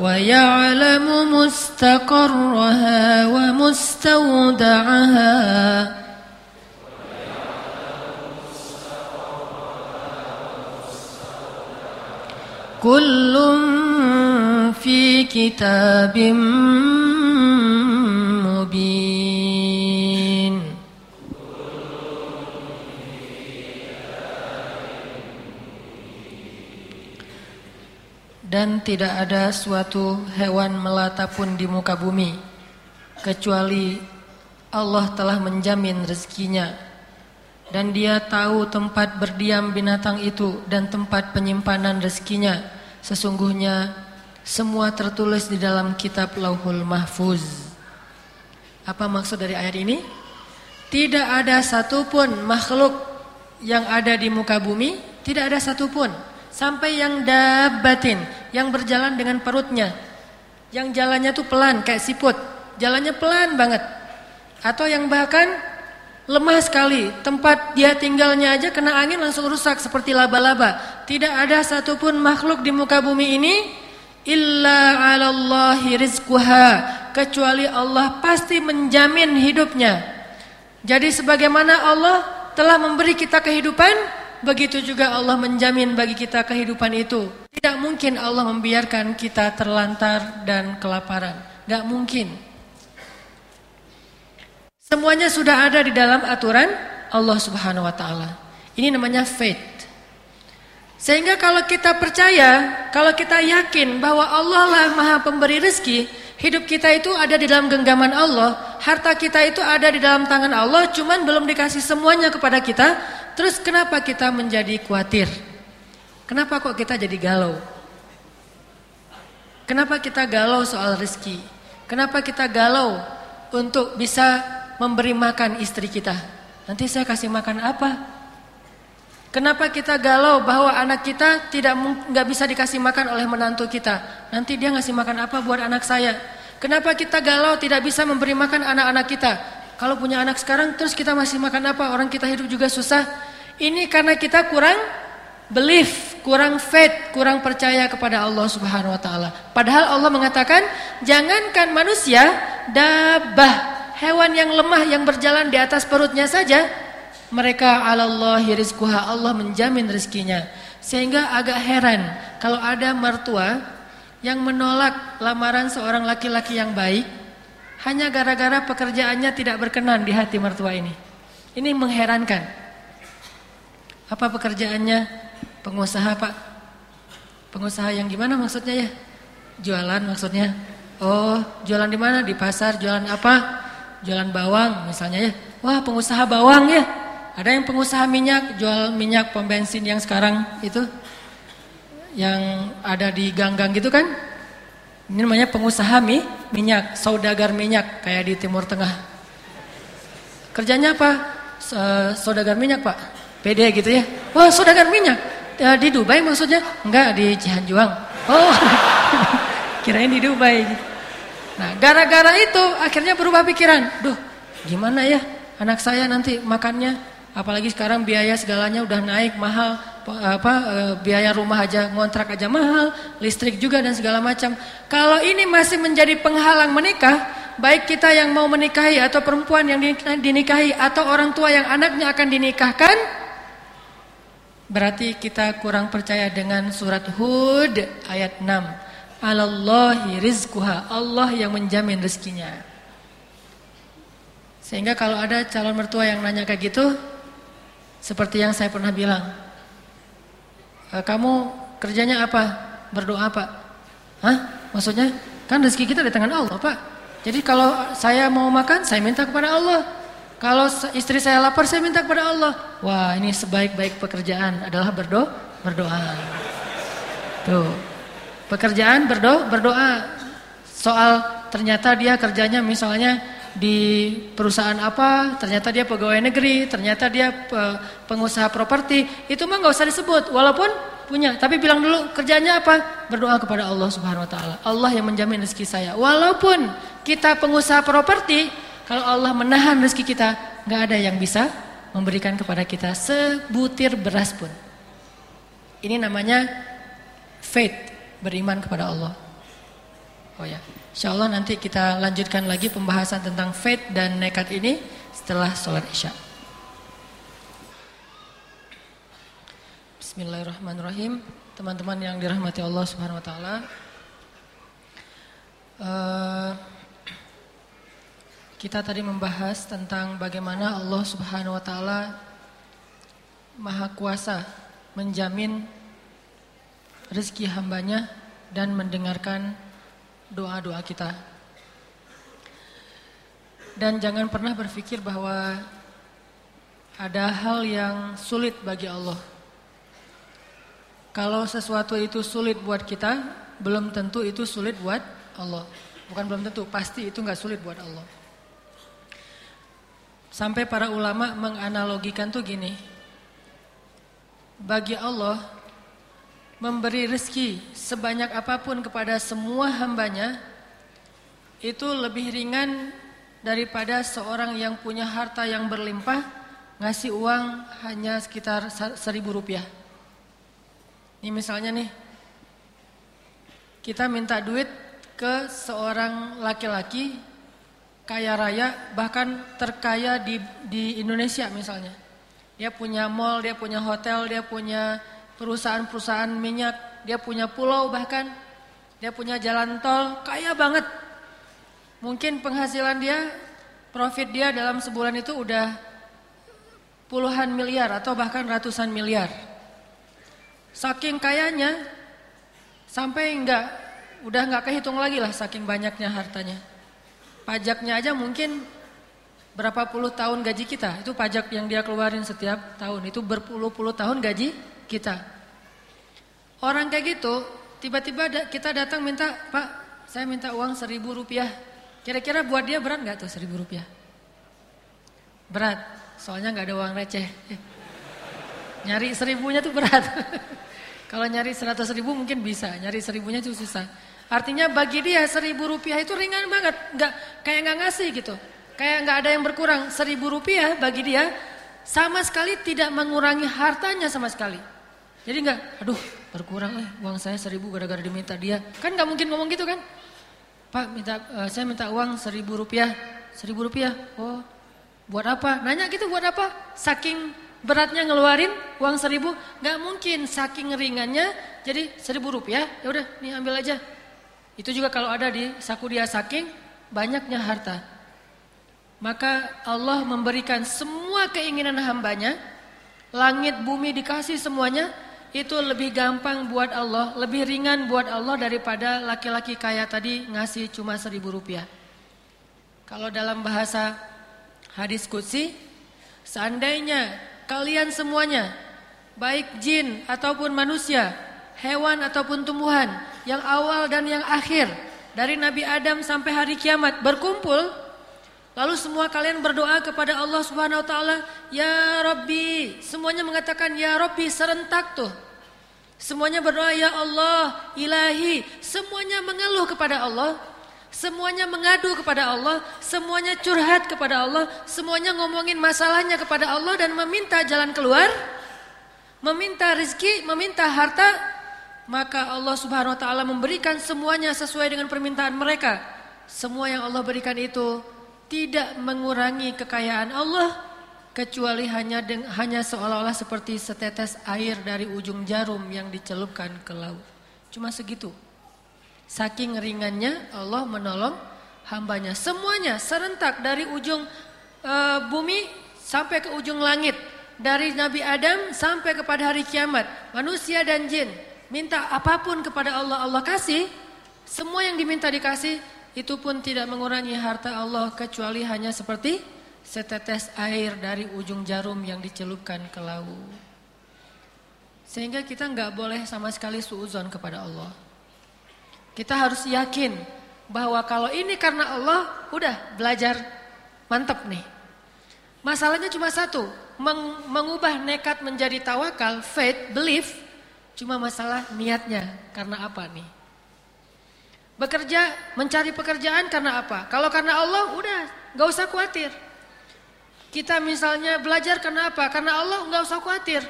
ويعلم مستقرها ومستودعها. كل في كتاب مبين Dan tidak ada suatu hewan melata pun di muka bumi Kecuali Allah telah menjamin rezekinya dan dia tahu tempat berdiam binatang itu dan tempat penyimpanan rezekinya. Sesungguhnya semua tertulis di dalam kitab Lauhul Mahfuz. Apa maksud dari ayat ini? Tidak ada satupun makhluk yang ada di muka bumi, tidak ada satupun sampai yang dabatin, yang berjalan dengan perutnya, yang jalannya tuh pelan kayak siput, jalannya pelan banget, atau yang bahkan lemah sekali. Tempat dia tinggalnya aja kena angin langsung rusak seperti laba-laba. Tidak ada satupun makhluk di muka bumi ini illa 'alallahi rizquha kecuali Allah pasti menjamin hidupnya. Jadi sebagaimana Allah telah memberi kita kehidupan, begitu juga Allah menjamin bagi kita kehidupan itu. Tidak mungkin Allah membiarkan kita terlantar dan kelaparan. Gak mungkin. Semuanya sudah ada di dalam aturan Allah Subhanahu wa taala. Ini namanya faith. Sehingga kalau kita percaya, kalau kita yakin bahwa Allah lah Maha Pemberi rezeki, hidup kita itu ada di dalam genggaman Allah, harta kita itu ada di dalam tangan Allah, cuman belum dikasih semuanya kepada kita. Terus kenapa kita menjadi khawatir? Kenapa kok kita jadi galau? Kenapa kita galau soal rezeki? Kenapa kita galau untuk bisa memberi makan istri kita. Nanti saya kasih makan apa? Kenapa kita galau bahwa anak kita tidak nggak bisa dikasih makan oleh menantu kita? Nanti dia ngasih makan apa buat anak saya? Kenapa kita galau tidak bisa memberi makan anak-anak kita? Kalau punya anak sekarang terus kita masih makan apa? Orang kita hidup juga susah. Ini karena kita kurang belief, kurang faith, kurang percaya kepada Allah Subhanahu wa taala. Padahal Allah mengatakan, "Jangankan manusia, dabah Hewan yang lemah yang berjalan di atas perutnya saja mereka Allah rizquha Allah menjamin rezekinya. Sehingga agak heran kalau ada mertua yang menolak lamaran seorang laki-laki yang baik hanya gara-gara pekerjaannya tidak berkenan di hati mertua ini. Ini mengherankan. Apa pekerjaannya? Pengusaha, Pak. Pengusaha yang gimana maksudnya ya? Jualan maksudnya. Oh, jualan di mana? Di pasar, jualan apa? Jualan bawang misalnya ya. Wah pengusaha bawang ya. Ada yang pengusaha minyak, jual minyak pom bensin yang sekarang itu. Yang ada di gang-gang gitu kan. Ini namanya pengusaha mi, minyak, saudagar minyak kayak di Timur Tengah. Kerjanya apa? Saudagar minyak pak. PD gitu ya. Wah saudagar minyak. Ya, di Dubai maksudnya? Enggak, di Cihanjuang. Oh, kirain di Dubai gitu. Nah, gara-gara itu akhirnya berubah pikiran. Duh, gimana ya anak saya nanti makannya? Apalagi sekarang biaya segalanya udah naik mahal, apa e, biaya rumah aja ngontrak aja mahal, listrik juga dan segala macam. Kalau ini masih menjadi penghalang menikah, baik kita yang mau menikahi atau perempuan yang dinikahi atau orang tua yang anaknya akan dinikahkan, berarti kita kurang percaya dengan surat Hud ayat 6. Alallahi. Allah yang menjamin rezekinya. Sehingga kalau ada calon mertua yang nanya kayak gitu, seperti yang saya pernah bilang, e, kamu kerjanya apa? Berdoa pak? Hah? Maksudnya? Kan rezeki kita di tangan Allah pak. Jadi kalau saya mau makan, saya minta kepada Allah. Kalau istri saya lapar, saya minta kepada Allah. Wah ini sebaik-baik pekerjaan adalah berdoa. Berdoa. Tuh. Pekerjaan berdoa, berdoa. Soal ternyata dia kerjanya misalnya di perusahaan apa, ternyata dia pegawai negeri, ternyata dia pengusaha properti, itu mah nggak usah disebut walaupun punya, tapi bilang dulu kerjanya apa? Berdoa kepada Allah Subhanahu wa taala. Allah yang menjamin rezeki saya. Walaupun kita pengusaha properti, kalau Allah menahan rezeki kita, nggak ada yang bisa memberikan kepada kita sebutir beras pun. Ini namanya faith, beriman kepada Allah. Oh ya, insya Allah nanti kita lanjutkan lagi pembahasan tentang faith dan nekat ini setelah sholat isya. Bismillahirrahmanirrahim, teman-teman yang dirahmati Allah Subhanahu Wa Taala. Uh, kita tadi membahas tentang bagaimana Allah Subhanahu Wa Taala Maha Kuasa menjamin rezeki hambanya dan mendengarkan doa-doa kita. Dan jangan pernah berpikir bahwa ada hal yang sulit bagi Allah. Kalau sesuatu itu sulit buat kita, belum tentu itu sulit buat Allah. Bukan belum tentu, pasti itu nggak sulit buat Allah. Sampai para ulama menganalogikan tuh gini, bagi Allah memberi rezeki sebanyak apa pun kepada semua hambanya itu lebih ringan daripada seorang yang punya harta yang berlimpah ngasih uang hanya sekitar seribu rupiah. Ini misalnya nih, kita minta duit ke seorang laki-laki kaya raya bahkan terkaya di di Indonesia misalnya. Dia punya mall, dia punya hotel, dia punya perusahaan-perusahaan minyak, dia punya pulau bahkan, dia punya jalan tol, kaya banget. Mungkin penghasilan dia, profit dia dalam sebulan itu udah puluhan miliar atau bahkan ratusan miliar. Saking kayanya, sampai enggak, udah enggak kehitung lagi lah saking banyaknya hartanya. Pajaknya aja mungkin berapa puluh tahun gaji kita. Itu pajak yang dia keluarin setiap tahun. Itu berpuluh-puluh tahun gaji kita. Orang kayak gitu, tiba-tiba kita datang minta, Pak, saya minta uang seribu rupiah. Kira-kira buat dia berat nggak tuh seribu rupiah? Berat, soalnya nggak ada uang receh. Nyari seribunya tuh berat. Kalau nyari seratus ribu mungkin bisa, nyari seribunya tuh susah. Artinya bagi dia seribu rupiah itu ringan banget, nggak kayak nggak ngasih gitu. Kayak nggak ada yang berkurang. Seribu rupiah bagi dia sama sekali tidak mengurangi hartanya sama sekali. Jadi nggak, aduh berkurang eh uang saya seribu gara-gara diminta dia. Kan nggak mungkin ngomong gitu kan? Pak minta uh, saya minta uang seribu rupiah, seribu rupiah. Oh buat apa? Nanya gitu buat apa? Saking beratnya ngeluarin uang seribu, nggak mungkin saking ringannya jadi seribu rupiah. Ya udah nih ambil aja. Itu juga kalau ada di saku dia saking banyaknya harta maka Allah memberikan semua keinginan hambanya, langit bumi dikasih semuanya, itu lebih gampang buat Allah, lebih ringan buat Allah daripada laki-laki kaya tadi ngasih cuma seribu rupiah. Kalau dalam bahasa hadis kutsi, seandainya kalian semuanya, baik jin ataupun manusia, hewan ataupun tumbuhan, yang awal dan yang akhir, dari Nabi Adam sampai hari kiamat berkumpul, Lalu semua kalian berdoa kepada Allah Subhanahu wa taala, "Ya Rabbi." Semuanya mengatakan "Ya Rabbi" serentak tuh. Semuanya berdoa "Ya Allah, Ilahi." Semuanya mengeluh kepada Allah. Semuanya mengadu kepada Allah, semuanya curhat kepada Allah, semuanya ngomongin masalahnya kepada Allah dan meminta jalan keluar, meminta rezeki, meminta harta, maka Allah Subhanahu wa taala memberikan semuanya sesuai dengan permintaan mereka. Semua yang Allah berikan itu tidak mengurangi kekayaan Allah kecuali hanya hanya seolah-olah seperti setetes air dari ujung jarum yang dicelupkan ke laut. Cuma segitu. Saking ringannya Allah menolong hambanya. Semuanya serentak dari ujung e, bumi sampai ke ujung langit. Dari Nabi Adam sampai kepada hari kiamat. Manusia dan jin. Minta apa pun kepada Allah, Allah kasih. Semua yang diminta dikasih itu pun tidak mengurangi harta Allah kecuali hanya seperti setetes air dari ujung jarum yang dicelupkan ke laut. Sehingga kita nggak boleh sama sekali suuzon kepada Allah. Kita harus yakin bahwa kalau ini karena Allah, udah belajar mantap nih. Masalahnya cuma satu, meng mengubah nekat menjadi tawakal, faith, belief, cuma masalah niatnya. Karena apa nih? Bekerja, mencari pekerjaan karena apa? Kalau karena Allah, udah, gak usah khawatir. Kita misalnya belajar karena apa? Karena Allah gak usah khawatir.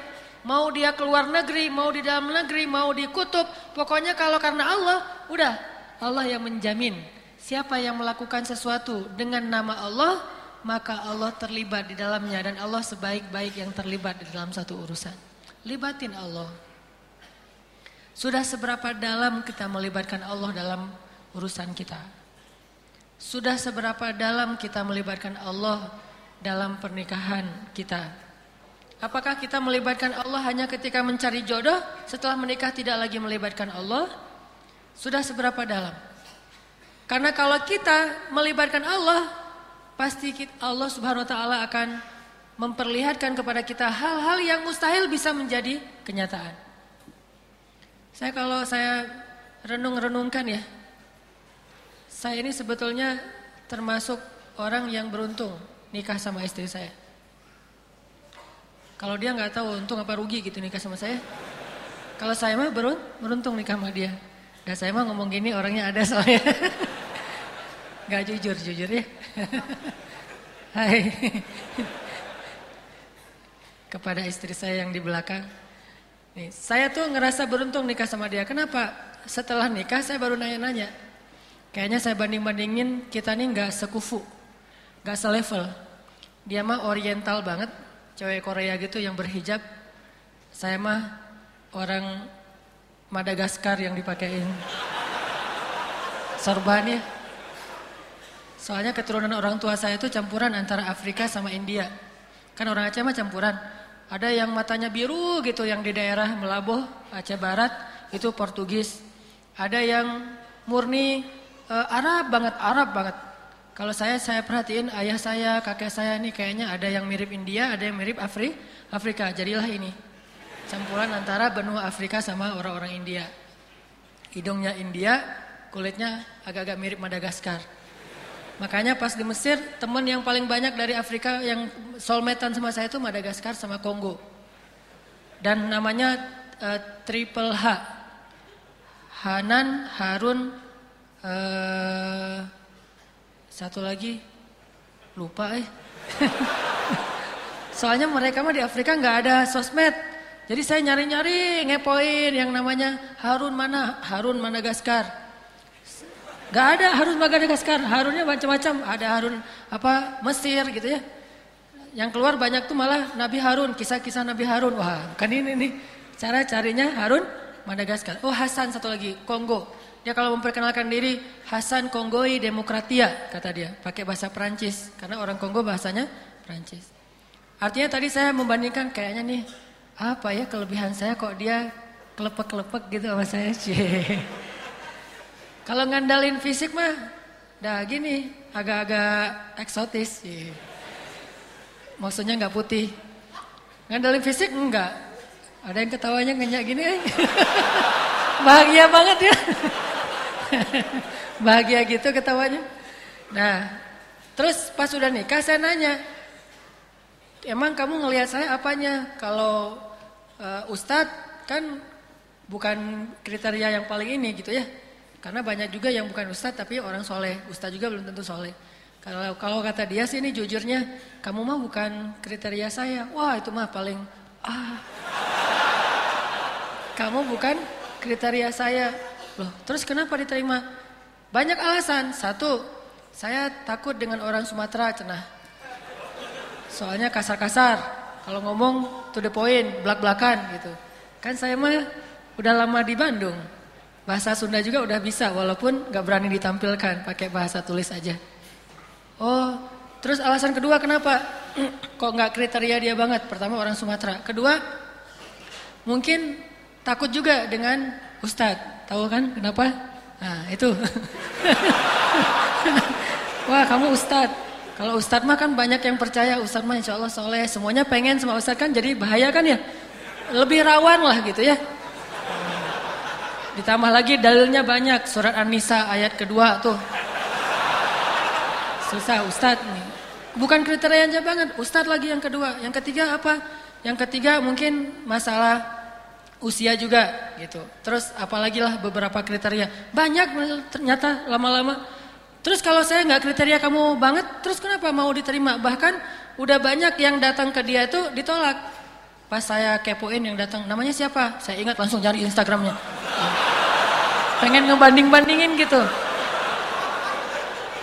Mau dia keluar negeri, mau di dalam negeri, mau di kutub, pokoknya kalau karena Allah, udah, Allah yang menjamin. Siapa yang melakukan sesuatu dengan nama Allah, maka Allah terlibat di dalamnya dan Allah sebaik-baik yang terlibat di dalam satu urusan. Libatin Allah. Sudah seberapa dalam kita melibatkan Allah dalam urusan kita? Sudah seberapa dalam kita melibatkan Allah dalam pernikahan kita? Apakah kita melibatkan Allah hanya ketika mencari jodoh, setelah menikah tidak lagi melibatkan Allah? Sudah seberapa dalam? Karena kalau kita melibatkan Allah, pasti Allah Subhanahu wa taala akan memperlihatkan kepada kita hal-hal yang mustahil bisa menjadi kenyataan. Saya kalau saya renung-renungkan ya. Saya ini sebetulnya termasuk orang yang beruntung nikah sama istri saya. Kalau dia nggak tahu untung apa rugi gitu nikah sama saya. Kalau saya mah beruntung nikah sama dia. Dan saya mah ngomong gini orangnya ada soalnya. Gak jujur, jujur ya. Hai. Kepada istri saya yang di belakang. Nih, saya tuh ngerasa beruntung nikah sama dia. Kenapa? Setelah nikah saya baru nanya-nanya. Kayaknya saya banding-bandingin kita nih nggak sekufu. Nggak selevel. Dia mah oriental banget. Cewek Korea gitu yang berhijab. Saya mah orang Madagaskar yang dipakein sorban ya. Soalnya keturunan orang tua saya itu campuran antara Afrika sama India. Kan orang Aceh mah campuran. Ada yang matanya biru gitu yang di daerah Melaboh, Aceh Barat, itu Portugis. Ada yang murni uh, Arab banget, Arab banget. Kalau saya saya perhatiin ayah saya, kakek saya ini kayaknya ada yang mirip India, ada yang mirip Afri, Afrika. Jadilah ini campuran antara benua Afrika sama orang-orang India. Hidungnya India, kulitnya agak-agak mirip Madagaskar. Makanya pas di Mesir, teman yang paling banyak dari Afrika yang soulmatean sama saya itu Madagaskar sama Kongo. Dan namanya uh, Triple H. Hanan, Harun, uh, satu lagi lupa eh. Soalnya mereka mah di Afrika nggak ada sosmed. Jadi saya nyari-nyari ngepoin yang namanya Harun mana? Harun Madagaskar. Gak ada Harun Madagaskar, Harunnya macam-macam. Ada Harun apa Mesir gitu ya. Yang keluar banyak tuh malah Nabi Harun, kisah-kisah Nabi Harun. Wah, kan ini nih cara carinya Harun Madagaskar. Oh Hasan satu lagi, Kongo. Dia kalau memperkenalkan diri Hasan Kongoi Demokratia kata dia, pakai bahasa Perancis karena orang Kongo bahasanya Perancis. Artinya tadi saya membandingkan kayaknya nih apa ya kelebihan saya kok dia kelepek-kelepek gitu sama saya. sih. Kalau ngandalin fisik mah, dah gini, agak-agak eksotis. Iya. Maksudnya nggak putih. Ngandalin fisik enggak. Ada yang ketawanya ngenyak gini. Eh. Bahagia banget ya. Bahagia gitu ketawanya. Nah, terus pas sudah nikah saya nanya, emang kamu ngelihat saya apanya? Kalau uh, Ustadz kan bukan kriteria yang paling ini gitu ya. Karena banyak juga yang bukan ustadz tapi orang soleh. Ustadz juga belum tentu soleh. Kalau kalau kata dia sih ini jujurnya, kamu mah bukan kriteria saya. Wah itu mah paling ah. Kamu bukan kriteria saya. Loh, terus kenapa diterima? Banyak alasan. Satu, saya takut dengan orang Sumatera cenah. Soalnya kasar-kasar. Kalau ngomong to the point, belak-belakan gitu. Kan saya mah udah lama di Bandung. Bahasa Sunda juga udah bisa walaupun gak berani ditampilkan pakai bahasa tulis aja. Oh, terus alasan kedua kenapa? Kok gak kriteria dia banget? Pertama orang Sumatera. Kedua, mungkin takut juga dengan Ustadz. Tahu kan kenapa? Nah itu. Wah kamu Ustadz. Kalau Ustadz mah kan banyak yang percaya Ustadz mah insya Allah soleh. Semuanya pengen sama Ustadz kan jadi bahaya kan ya. Lebih rawan lah gitu ya. Ditambah lagi dalilnya banyak. Surat An-Nisa ayat kedua tuh. Susah Ustadz nih. bukan kriterianya banget. Ustadz lagi yang kedua. Yang ketiga apa? Yang ketiga mungkin masalah usia juga gitu. Terus apalagi lah beberapa kriteria. Banyak ternyata lama-lama. Terus kalau saya nggak kriteria kamu banget, terus kenapa mau diterima? Bahkan udah banyak yang datang ke dia itu ditolak. Pas saya kepoin yang datang, namanya siapa? Saya ingat langsung cari Instagramnya. Pengen ngebanding-bandingin gitu.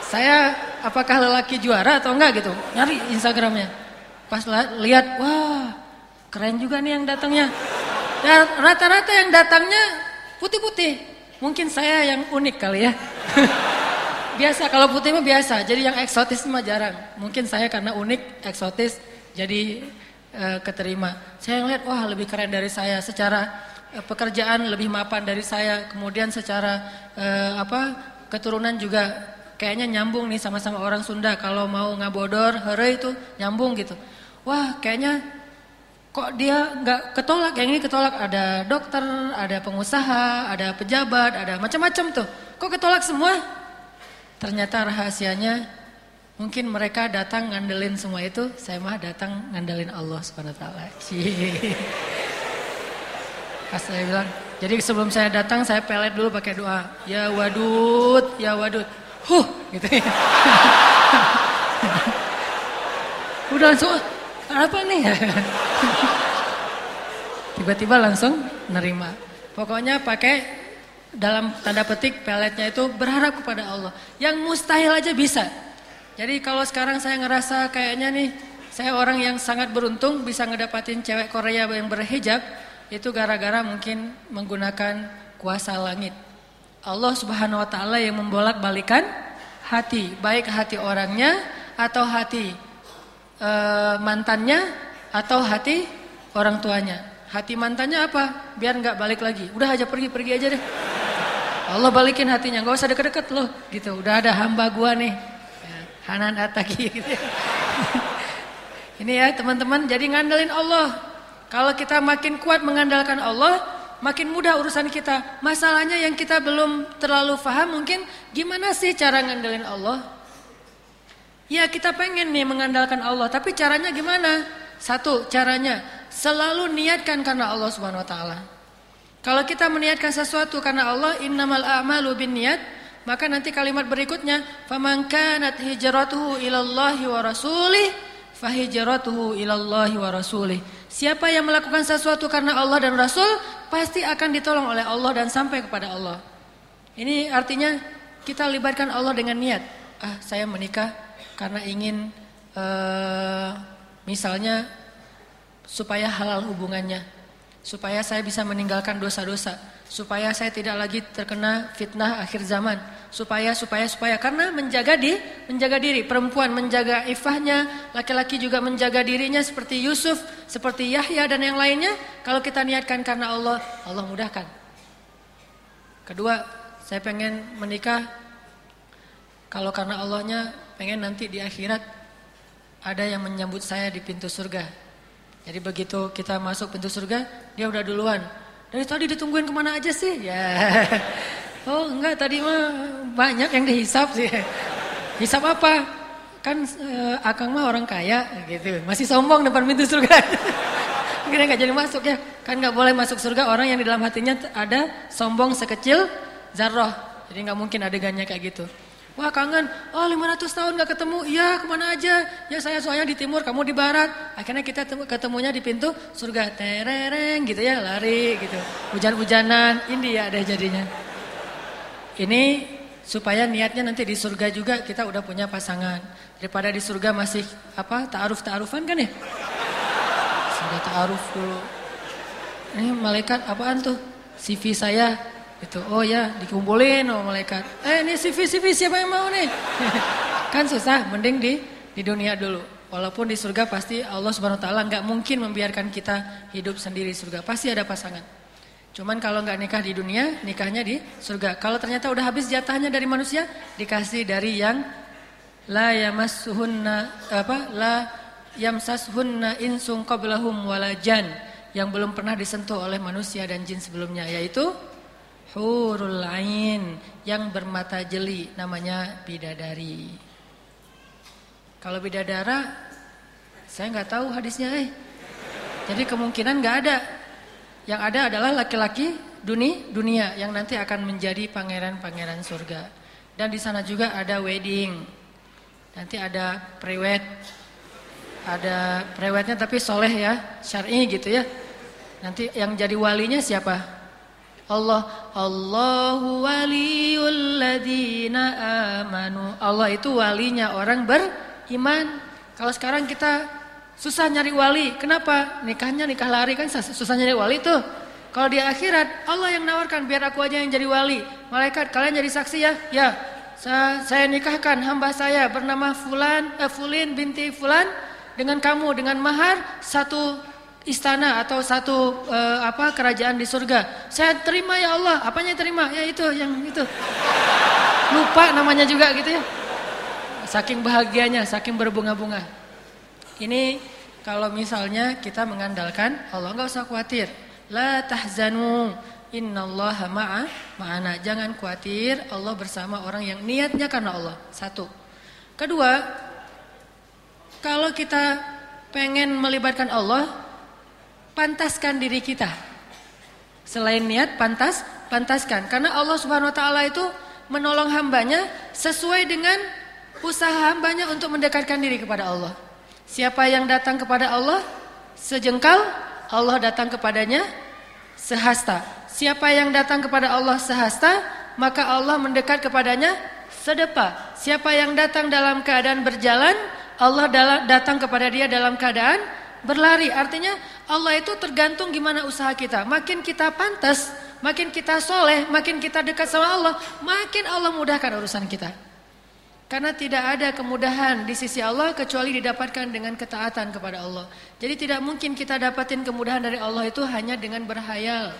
Saya apakah lelaki juara atau enggak gitu. Nyari Instagramnya. Pas lihat, wah keren juga nih yang datangnya. Dan rata-rata yang datangnya putih-putih. Mungkin saya yang unik kali ya. biasa, kalau putih mah biasa. Jadi yang eksotis mah jarang. Mungkin saya karena unik, eksotis, jadi e, keterima. Saya ngeliat, wah lebih keren dari saya. Secara Eh, pekerjaan lebih mapan dari saya, kemudian secara eh, apa keturunan juga kayaknya nyambung nih sama-sama orang Sunda. Kalau mau ngabodor, here itu nyambung gitu. Wah, kayaknya kok dia nggak ketolak, yang ini ketolak. Ada dokter, ada pengusaha, ada pejabat, ada macam-macam tuh. Kok ketolak semua? Ternyata rahasianya mungkin mereka datang ngandelin semua itu, saya mah datang ngandelin Allah Subhanahu wa taala. Pas saya bilang, jadi sebelum saya datang saya pelet dulu pakai doa. Ya wadud, ya wadud. Huh, gitu ya. Udah langsung, apa nih? Tiba-tiba langsung nerima. Pokoknya pakai dalam tanda petik peletnya itu berharap kepada Allah. Yang mustahil aja bisa. Jadi kalau sekarang saya ngerasa kayaknya nih, saya orang yang sangat beruntung bisa ngedapatin cewek Korea yang berhijab itu gara-gara mungkin menggunakan kuasa langit. Allah Subhanahu wa taala yang membolak-balikan hati, baik hati orangnya atau hati e, mantannya atau hati orang tuanya. Hati mantannya apa? Biar nggak balik lagi. Udah aja pergi-pergi aja deh. Allah balikin hatinya, nggak usah deket-deket loh, gitu. Udah ada hamba gua nih, Hanan Ataki. Gitu. Ini ya teman-teman, jadi ngandelin Allah. Kalau kita makin kuat mengandalkan Allah, makin mudah urusan kita. Masalahnya yang kita belum terlalu paham mungkin gimana sih cara ngandelin Allah? Ya kita pengen nih mengandalkan Allah, tapi caranya gimana? Satu, caranya selalu niatkan karena Allah Subhanahu wa taala. Kalau kita meniatkan sesuatu karena Allah, innamal a'malu binniyat, maka nanti kalimat berikutnya, faman kanat hijratuhu ilallahi wa rasulih, fahijratuhu ilallahi wa rasulih. Siapa yang melakukan sesuatu karena Allah dan Rasul pasti akan ditolong oleh Allah dan sampai kepada Allah. Ini artinya kita libatkan Allah dengan niat. Ah, saya menikah karena ingin uh, misalnya supaya halal hubungannya, supaya saya bisa meninggalkan dosa-dosa supaya saya tidak lagi terkena fitnah akhir zaman supaya supaya supaya. Karena menjaga di menjaga diri. Perempuan menjaga ifahnya laki-laki juga menjaga dirinya seperti Yusuf seperti Yahya dan yang lainnya. Kalau kita niatkan karena Allah Allah mudahkan. Kedua saya pengen menikah. Kalau karena Allahnya pengen nanti di akhirat ada yang menyambut saya di pintu surga jadi begitu kita masuk pintu surga dia udah duluan dari tadi ditungguin ke mana aja sih? Ya. Oh enggak tadi mah banyak yang dihisap sih. Hisap apa? Kan uh, akang mah orang kaya gitu. Masih sombong depan pintu surga. Kira nggak jadi masuk ya. Kan nggak boleh masuk surga orang yang di dalam hatinya ada sombong sekecil zarroh. Jadi nggak mungkin adegannya kayak gitu. Wah kangen, oh 500 tahun gak ketemu, iya ke mana aja? Ya saya soalnya di timur, kamu di barat. Akhirnya kita ketemunya di pintu surga, terereng gitu ya, lari gitu. Hujan-hujanan, ini ya deh jadinya. Ini supaya niatnya nanti di surga juga kita udah punya pasangan. Daripada di surga masih apa ta'aruf-ta'arufan kan ya? Sudah ta'aruf dulu. Ini malaikat apaan tuh? CV saya itu, oh ya dikumpulin oh malaikat. Eh ini CV CV siapa yang mau nih? kan susah, mending di di dunia dulu. Walaupun di surga pasti Allah Subhanahu Wa Taala nggak mungkin membiarkan kita hidup sendiri di surga. Pasti ada pasangan. Cuman kalau nggak nikah di dunia, nikahnya di surga. Kalau ternyata udah habis jatahnya dari manusia, dikasih dari yang la yamassuhunna apa la yamsashunna insung qablahum walajan yang belum pernah disentuh oleh manusia dan jin sebelumnya yaitu hurul ain yang bermata jeli namanya bidadari. Kalau bidadara, saya nggak tahu hadisnya. Eh. Jadi kemungkinan nggak ada. Yang ada adalah laki-laki dunia, dunia yang nanti akan menjadi pangeran-pangeran surga. Dan di sana juga ada wedding. Nanti ada prewed. Ada prewednya tapi soleh ya, syar'i gitu ya. Nanti yang jadi walinya siapa? Allah Allahu waliyul ladina amanu. Allah itu walinya orang beriman. Kalau sekarang kita susah nyari wali, kenapa? Nikahnya nikah lari kan susah nyari wali tuh. Kalau di akhirat Allah yang nawarkan biar aku aja yang jadi wali. Malaikat kalian jadi saksi ya? Ya. Saya, saya nikahkan hamba saya bernama Fulan eh, Fulin binti Fulan dengan kamu dengan mahar satu istana atau satu uh, apa kerajaan di surga. Saya terima ya Allah. Apanya terima? Ya itu yang itu. Lupa namanya juga gitu ya. Saking bahagianya, saking berbunga-bunga. Ini kalau misalnya kita mengandalkan Allah nggak usah khawatir. La tahzanu innallaha ma'a ma'ana. Jangan khawatir, Allah bersama orang yang niatnya karena Allah. Satu. Kedua, kalau kita pengen melibatkan Allah, pantaskan diri kita. Selain niat, pantas, pantaskan. Karena Allah Subhanahu Wa Taala itu menolong hambanya sesuai dengan usaha hambanya untuk mendekatkan diri kepada Allah. Siapa yang datang kepada Allah sejengkal, Allah datang kepadanya sehasta. Siapa yang datang kepada Allah sehasta, maka Allah mendekat kepadanya sedepa. Siapa yang datang dalam keadaan berjalan, Allah datang kepada dia dalam keadaan berlari. Artinya Allah itu tergantung gimana usaha kita. Makin kita pantas, makin kita soleh, makin kita dekat sama Allah, makin Allah mudahkan urusan kita. Karena tidak ada kemudahan di sisi Allah kecuali didapatkan dengan ketaatan kepada Allah. Jadi tidak mungkin kita dapatin kemudahan dari Allah itu hanya dengan berhayal.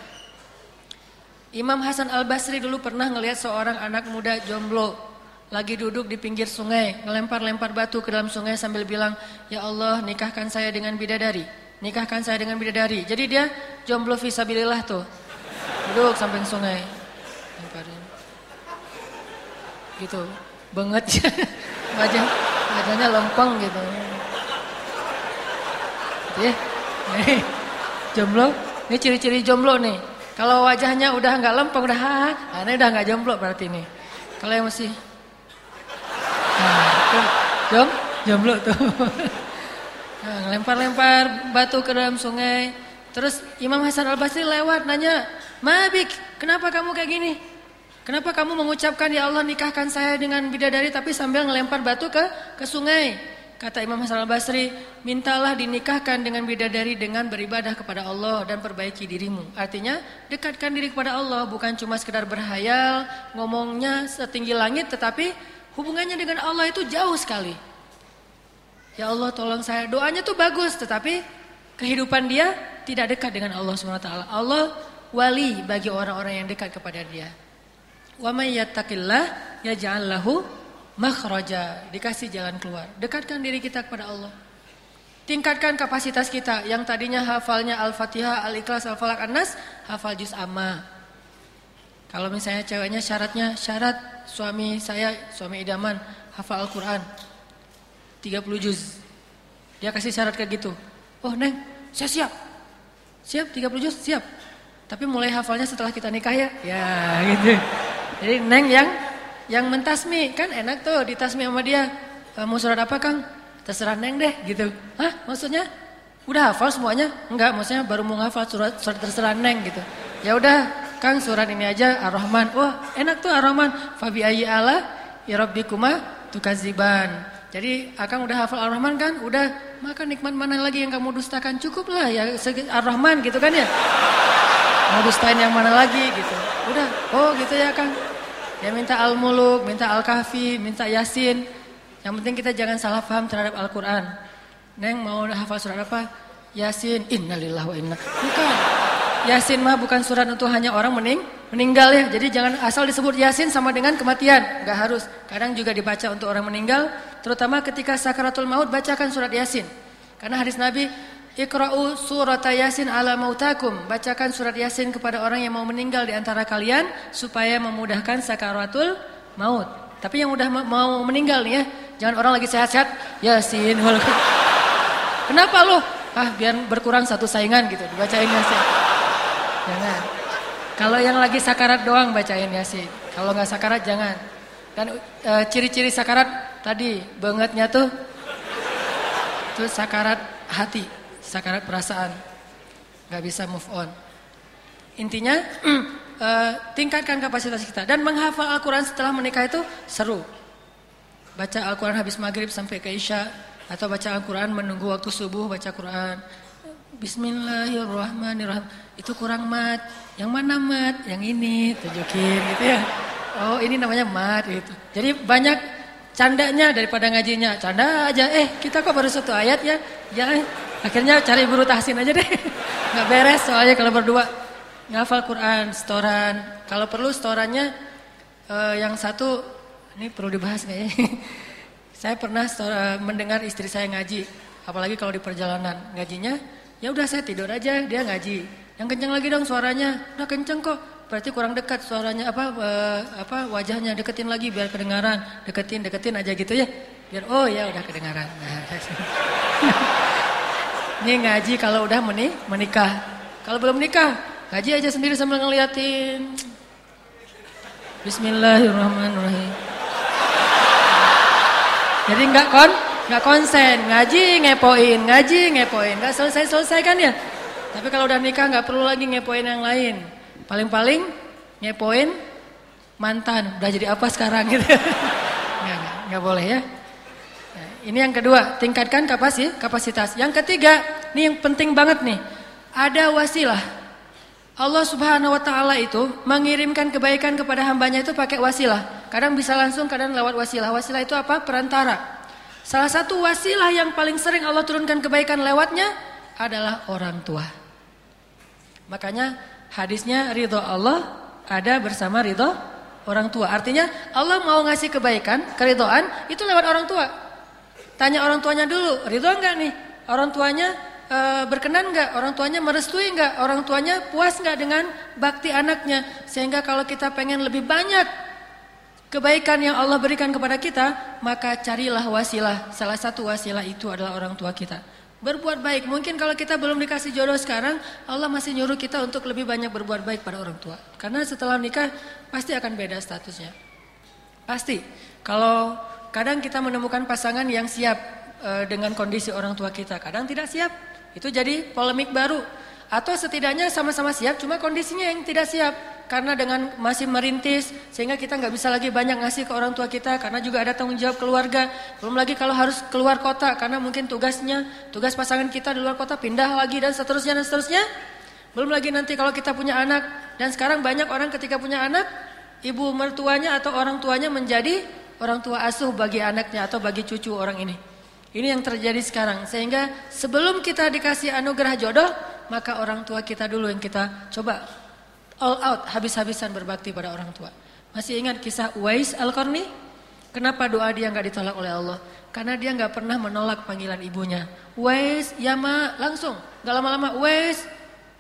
Imam Hasan Al-Basri dulu pernah ngelihat seorang anak muda jomblo lagi duduk di pinggir sungai, ngelempar-lempar batu ke dalam sungai sambil bilang, "Ya Allah, nikahkan saya dengan bidadari. Nikahkan saya dengan bidadari." Jadi dia jomblo visabilillah tuh. Duduk samping sungai. Lemparin. Gitu. Banget wajah wajahnya lempeng gitu. Ya. jomblo, ini ciri-ciri jomblo nih. Kalau wajahnya udah nggak lempeng, udah ha, ini udah nggak jomblo berarti nih. Kalau yang masih jom, jomblo tuh. Nah, lempar-lempar batu ke dalam sungai. Terus Imam Hasan Al-Basri lewat nanya, Mabik, kenapa kamu kayak gini? Kenapa kamu mengucapkan ya Allah nikahkan saya dengan bidadari tapi sambil ngelempar batu ke ke sungai? Kata Imam Hasan Al-Basri, mintalah dinikahkan dengan bidadari dengan beribadah kepada Allah dan perbaiki dirimu. Artinya, dekatkan diri kepada Allah, bukan cuma sekedar berhayal, ngomongnya setinggi langit tetapi Hubungannya dengan Allah itu jauh sekali. Ya Allah tolong saya. Doanya tuh bagus tetapi kehidupan dia tidak dekat dengan Allah SWT. Allah wali bagi orang-orang yang dekat kepada dia. Wa may yattaqillah yaj'al lahu. Dikasih jalan keluar. Dekatkan diri kita kepada Allah. Tingkatkan kapasitas kita yang tadinya hafalnya Al-Fatihah, Al-Ikhlas, Al-Falaq, An-Nas, hafal juz amma. Kalau misalnya ceweknya syaratnya syarat suami saya, suami idaman, hafal Al-Quran 30 juz. Dia kasih syarat kayak gitu. Oh Neng, saya siap. Siap 30 juz, siap. Tapi mulai hafalnya setelah kita nikah ya. Ya gitu. Jadi Neng yang yang mentasmi kan enak tuh ditasmi sama dia. E, mau surat apa Kang? Terserah Neng deh gitu. Hah maksudnya? Udah hafal semuanya? Enggak, maksudnya baru mau hafal surat, surat terserah Neng gitu. Ya udah Kang surat ini aja Ar-Rahman. Wah, enak tuh Ar-Rahman. Fabi ayyi ala ya rabbikuma tukaziban. Jadi Akang udah hafal Ar-Rahman kan? Udah, maka nikmat mana lagi yang kamu dustakan? Cukup lah ya Ar-Rahman gitu kan ya. Mau dustain yang mana lagi gitu. Udah, oh gitu ya Kang. Ya minta Al-Muluk, minta Al-Kahfi, minta Yasin. Yang penting kita jangan salah paham terhadap Al-Quran. Neng mau hafal surat apa? Yasin, innalillah wa inna. Bukan. Yasin mah bukan surat untuk hanya orang mening meninggal ya. Jadi jangan asal disebut Yasin sama dengan kematian. Gak harus. Kadang juga dibaca untuk orang meninggal. Terutama ketika sakaratul maut bacakan surat Yasin. Karena hadis Nabi, Ikra'u surat Yasin ala mautakum. Bacakan surat Yasin kepada orang yang mau meninggal di antara kalian. Supaya memudahkan sakaratul maut. Tapi yang udah mau meninggal nih ya. Jangan orang lagi sehat-sehat, Yasin. Kenapa lu? Ah, biar berkurang satu saingan gitu, dibacain Yasin. Jangan. Kalau yang lagi sakarat doang bacain Yasin. Kalau nggak sakarat jangan. Dan e, ciri-ciri sakarat tadi bangetnya tuh itu sakarat hati, sakarat perasaan. nggak bisa move on. Intinya uh, tingkatkan kapasitas kita dan menghafal Al-Qur'an setelah menikah itu seru. Baca Al-Qur'an habis maghrib sampai ke Isya atau baca Al-Qur'an menunggu waktu subuh baca Quran. Bismillahirrahmanirrahim. Itu kurang mat. Yang mana mat? Yang ini tunjukin gitu ya. Oh, ini namanya mat gitu. Jadi banyak candanya daripada ngajinya. Canda aja. Eh, kita kok baru satu ayat ya? Ya, akhirnya cari buru tahsin aja deh. Nggak beres soalnya kalau berdua ngafal Quran, setoran. Kalau perlu setorannya uh, yang satu ini perlu dibahas kayaknya. saya pernah mendengar istri saya ngaji, apalagi kalau di perjalanan ngajinya, ya udah saya tidur aja, dia ngaji. Yang kencang lagi dong suaranya, udah kencang kok. Berarti kurang dekat suaranya apa uh, apa wajahnya deketin lagi biar kedengaran, deketin deketin aja gitu ya. Biar oh ya udah kedengaran. Nah, ini ngaji kalau udah menikah. Kalau belum nikah, Ngaji aja sendiri sambil ngeliatin. Bismillahirrahmanirrahim. Jadi nggak kon, nggak konsen, ngaji ngepoin, ngaji ngepoin, nggak selesai selesai kan ya. Tapi kalau udah nikah nggak perlu lagi ngepoin yang lain. Paling-paling ngepoin mantan, udah jadi apa sekarang gitu. nggak boleh ya. Nah, ini yang kedua, tingkatkan kapasitas. kapasitas. Yang ketiga, ini yang penting banget nih. Ada wasilah. Allah Subhanahu wa taala itu mengirimkan kebaikan kepada hambanya itu pakai wasilah. Kadang bisa langsung, kadang lewat wasilah. Wasilah itu apa? Perantara. Salah satu wasilah yang paling sering Allah turunkan kebaikan lewatnya adalah orang tua. Makanya hadisnya ridho Allah ada bersama ridho orang tua. Artinya Allah mau ngasih kebaikan, keridoan itu lewat orang tua. Tanya orang tuanya dulu, ridho enggak nih? Orang tuanya e, berkenan nggak orang tuanya merestui nggak orang tuanya puas nggak dengan bakti anaknya sehingga kalau kita pengen lebih banyak kebaikan yang Allah berikan kepada kita maka carilah wasilah. Salah satu wasilah itu adalah orang tua kita. Berbuat baik. Mungkin kalau kita belum dikasih jodoh sekarang Allah masih nyuruh kita untuk lebih banyak berbuat baik pada orang tua. Karena setelah nikah pasti akan beda statusnya. Pasti. Kalau kadang kita menemukan pasangan yang siap eh, dengan kondisi orang tua kita. Kadang tidak siap. Itu jadi polemik baru. Atau setidaknya sama-sama siap, cuma kondisinya yang tidak siap. Karena dengan masih merintis, sehingga kita nggak bisa lagi banyak ngasih ke orang tua kita. Karena juga ada tanggung jawab keluarga. Belum lagi kalau harus keluar kota, karena mungkin tugasnya, tugas pasangan kita di luar kota pindah lagi dan seterusnya dan seterusnya. Belum lagi nanti kalau kita punya anak. Dan sekarang banyak orang ketika punya anak, ibu mertuanya atau orang tuanya menjadi orang tua asuh bagi anaknya atau bagi cucu orang ini. Ini yang terjadi sekarang. Sehingga sebelum kita dikasih anugerah jodoh, maka orang tua kita dulu yang kita coba all out, habis-habisan berbakti pada orang tua. Masih ingat kisah Uwais Al-Qarni? Kenapa doa dia nggak ditolak oleh Allah? Karena dia nggak pernah menolak panggilan ibunya. Uwais, Yama, langsung. Gak lama-lama, Uwais,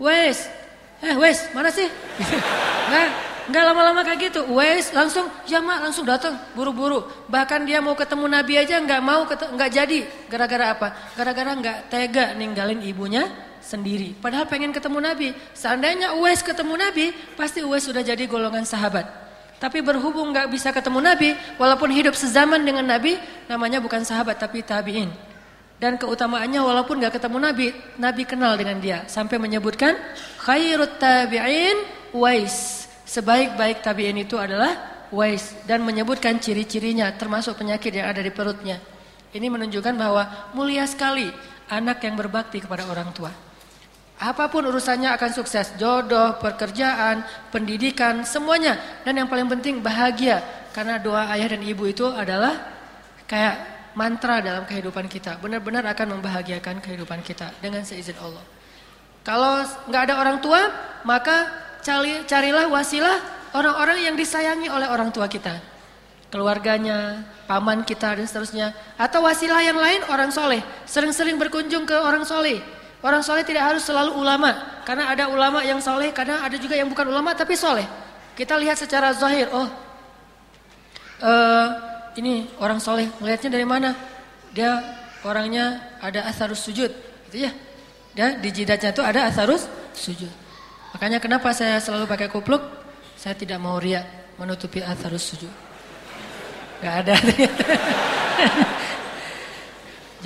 Uwais. Eh, Uwais, mana sih? nah, Enggak lama-lama kayak gitu. Wes langsung ya mak langsung datang buru-buru. Bahkan dia mau ketemu Nabi aja enggak mau enggak jadi. Gara-gara apa? Gara-gara enggak tega ninggalin ibunya sendiri. Padahal pengen ketemu Nabi. Seandainya Uwais ketemu Nabi, pasti Uwais sudah jadi golongan sahabat. Tapi berhubung enggak bisa ketemu Nabi, walaupun hidup sezaman dengan Nabi, namanya bukan sahabat tapi tabiin. Dan keutamaannya walaupun enggak ketemu Nabi, Nabi kenal dengan dia sampai menyebutkan khairut tabi'in Uwais. Sebaik-baik tabi'in itu adalah wais dan menyebutkan ciri-cirinya termasuk penyakit yang ada di perutnya. Ini menunjukkan bahwa mulia sekali anak yang berbakti kepada orang tua. Apa pun urusannya akan sukses, jodoh, pekerjaan, pendidikan, semuanya. Dan yang paling penting bahagia karena doa ayah dan ibu itu adalah kayak mantra dalam kehidupan kita. Benar-benar akan membahagiakan kehidupan kita dengan seizin Allah. Kalau nggak ada orang tua, maka cari, carilah wasilah orang-orang yang disayangi oleh orang tua kita. Keluarganya, paman kita dan seterusnya. Atau wasilah yang lain orang soleh. Sering-sering berkunjung ke orang soleh. Orang soleh tidak harus selalu ulama. Karena ada ulama yang soleh, kadang ada juga yang bukan ulama tapi soleh. Kita lihat secara zahir, oh uh, ini orang soleh, melihatnya dari mana? Dia orangnya ada asarus sujud, gitu ya. Dia di jidatnya itu ada asarus sujud. Makanya kenapa saya selalu pakai kupluk? Saya tidak mau riak menutupi asarus sujud. Gak ada.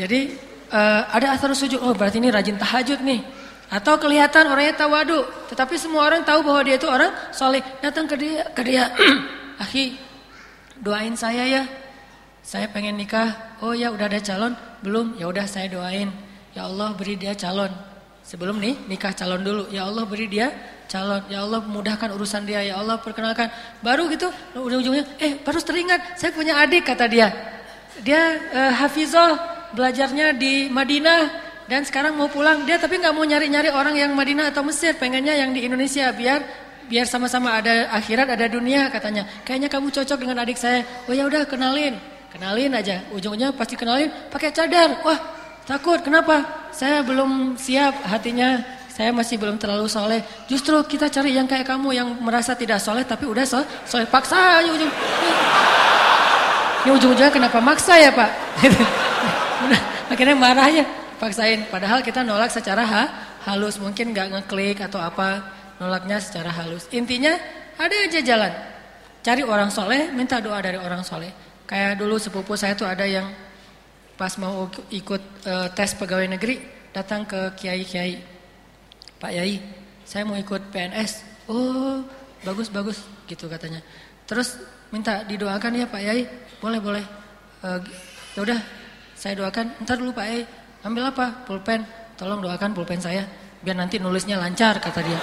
Jadi uh, ada asarus sujud. Oh berarti ini rajin tahajud nih. Atau kelihatan orangnya tawadu, tetapi semua orang tahu bahwa dia itu orang soleh. Datang ke dia, ke dia, akhi, doain saya ya. Saya pengen nikah. Oh ya udah ada calon? Belum? Ya udah saya doain. Ya Allah beri dia calon. Sebelum nih nikah calon dulu. Ya Allah beri dia calon. Ya Allah mudahkan urusan dia. Ya Allah perkenalkan. Baru gitu ujung-ujungnya eh baru teringat saya punya adik kata dia. Dia uh, hafizah belajarnya di Madinah dan sekarang mau pulang dia tapi nggak mau nyari-nyari orang yang Madinah atau Mesir pengennya yang di Indonesia biar biar sama-sama ada akhirat ada dunia katanya kayaknya kamu cocok dengan adik saya oh ya udah kenalin kenalin aja ujungnya pasti kenalin pakai cadar wah takut kenapa saya belum siap hatinya saya masih belum terlalu soleh justru kita cari yang kayak kamu yang merasa tidak soleh tapi udah soleh, soleh paksa aja ujung ini ujung-ujungnya kenapa maksa ya pak akhirnya marahnya paksain. Padahal kita nolak secara ha, halus, mungkin nggak ngeklik atau apa, nolaknya secara halus. Intinya ada aja jalan. Cari orang soleh, minta doa dari orang soleh. Kayak dulu sepupu saya tuh ada yang pas mau ikut uh, tes pegawai negeri, datang ke kiai-kiai. Pak Yai, saya mau ikut PNS. Oh, bagus bagus gitu katanya. Terus minta didoakan ya Pak Yai. Boleh boleh. Uh, ya udah, saya doakan. Ntar dulu Pak Yai Ambil apa? Pulpen. Tolong doakan pulpen saya biar nanti nulisnya lancar kata dia.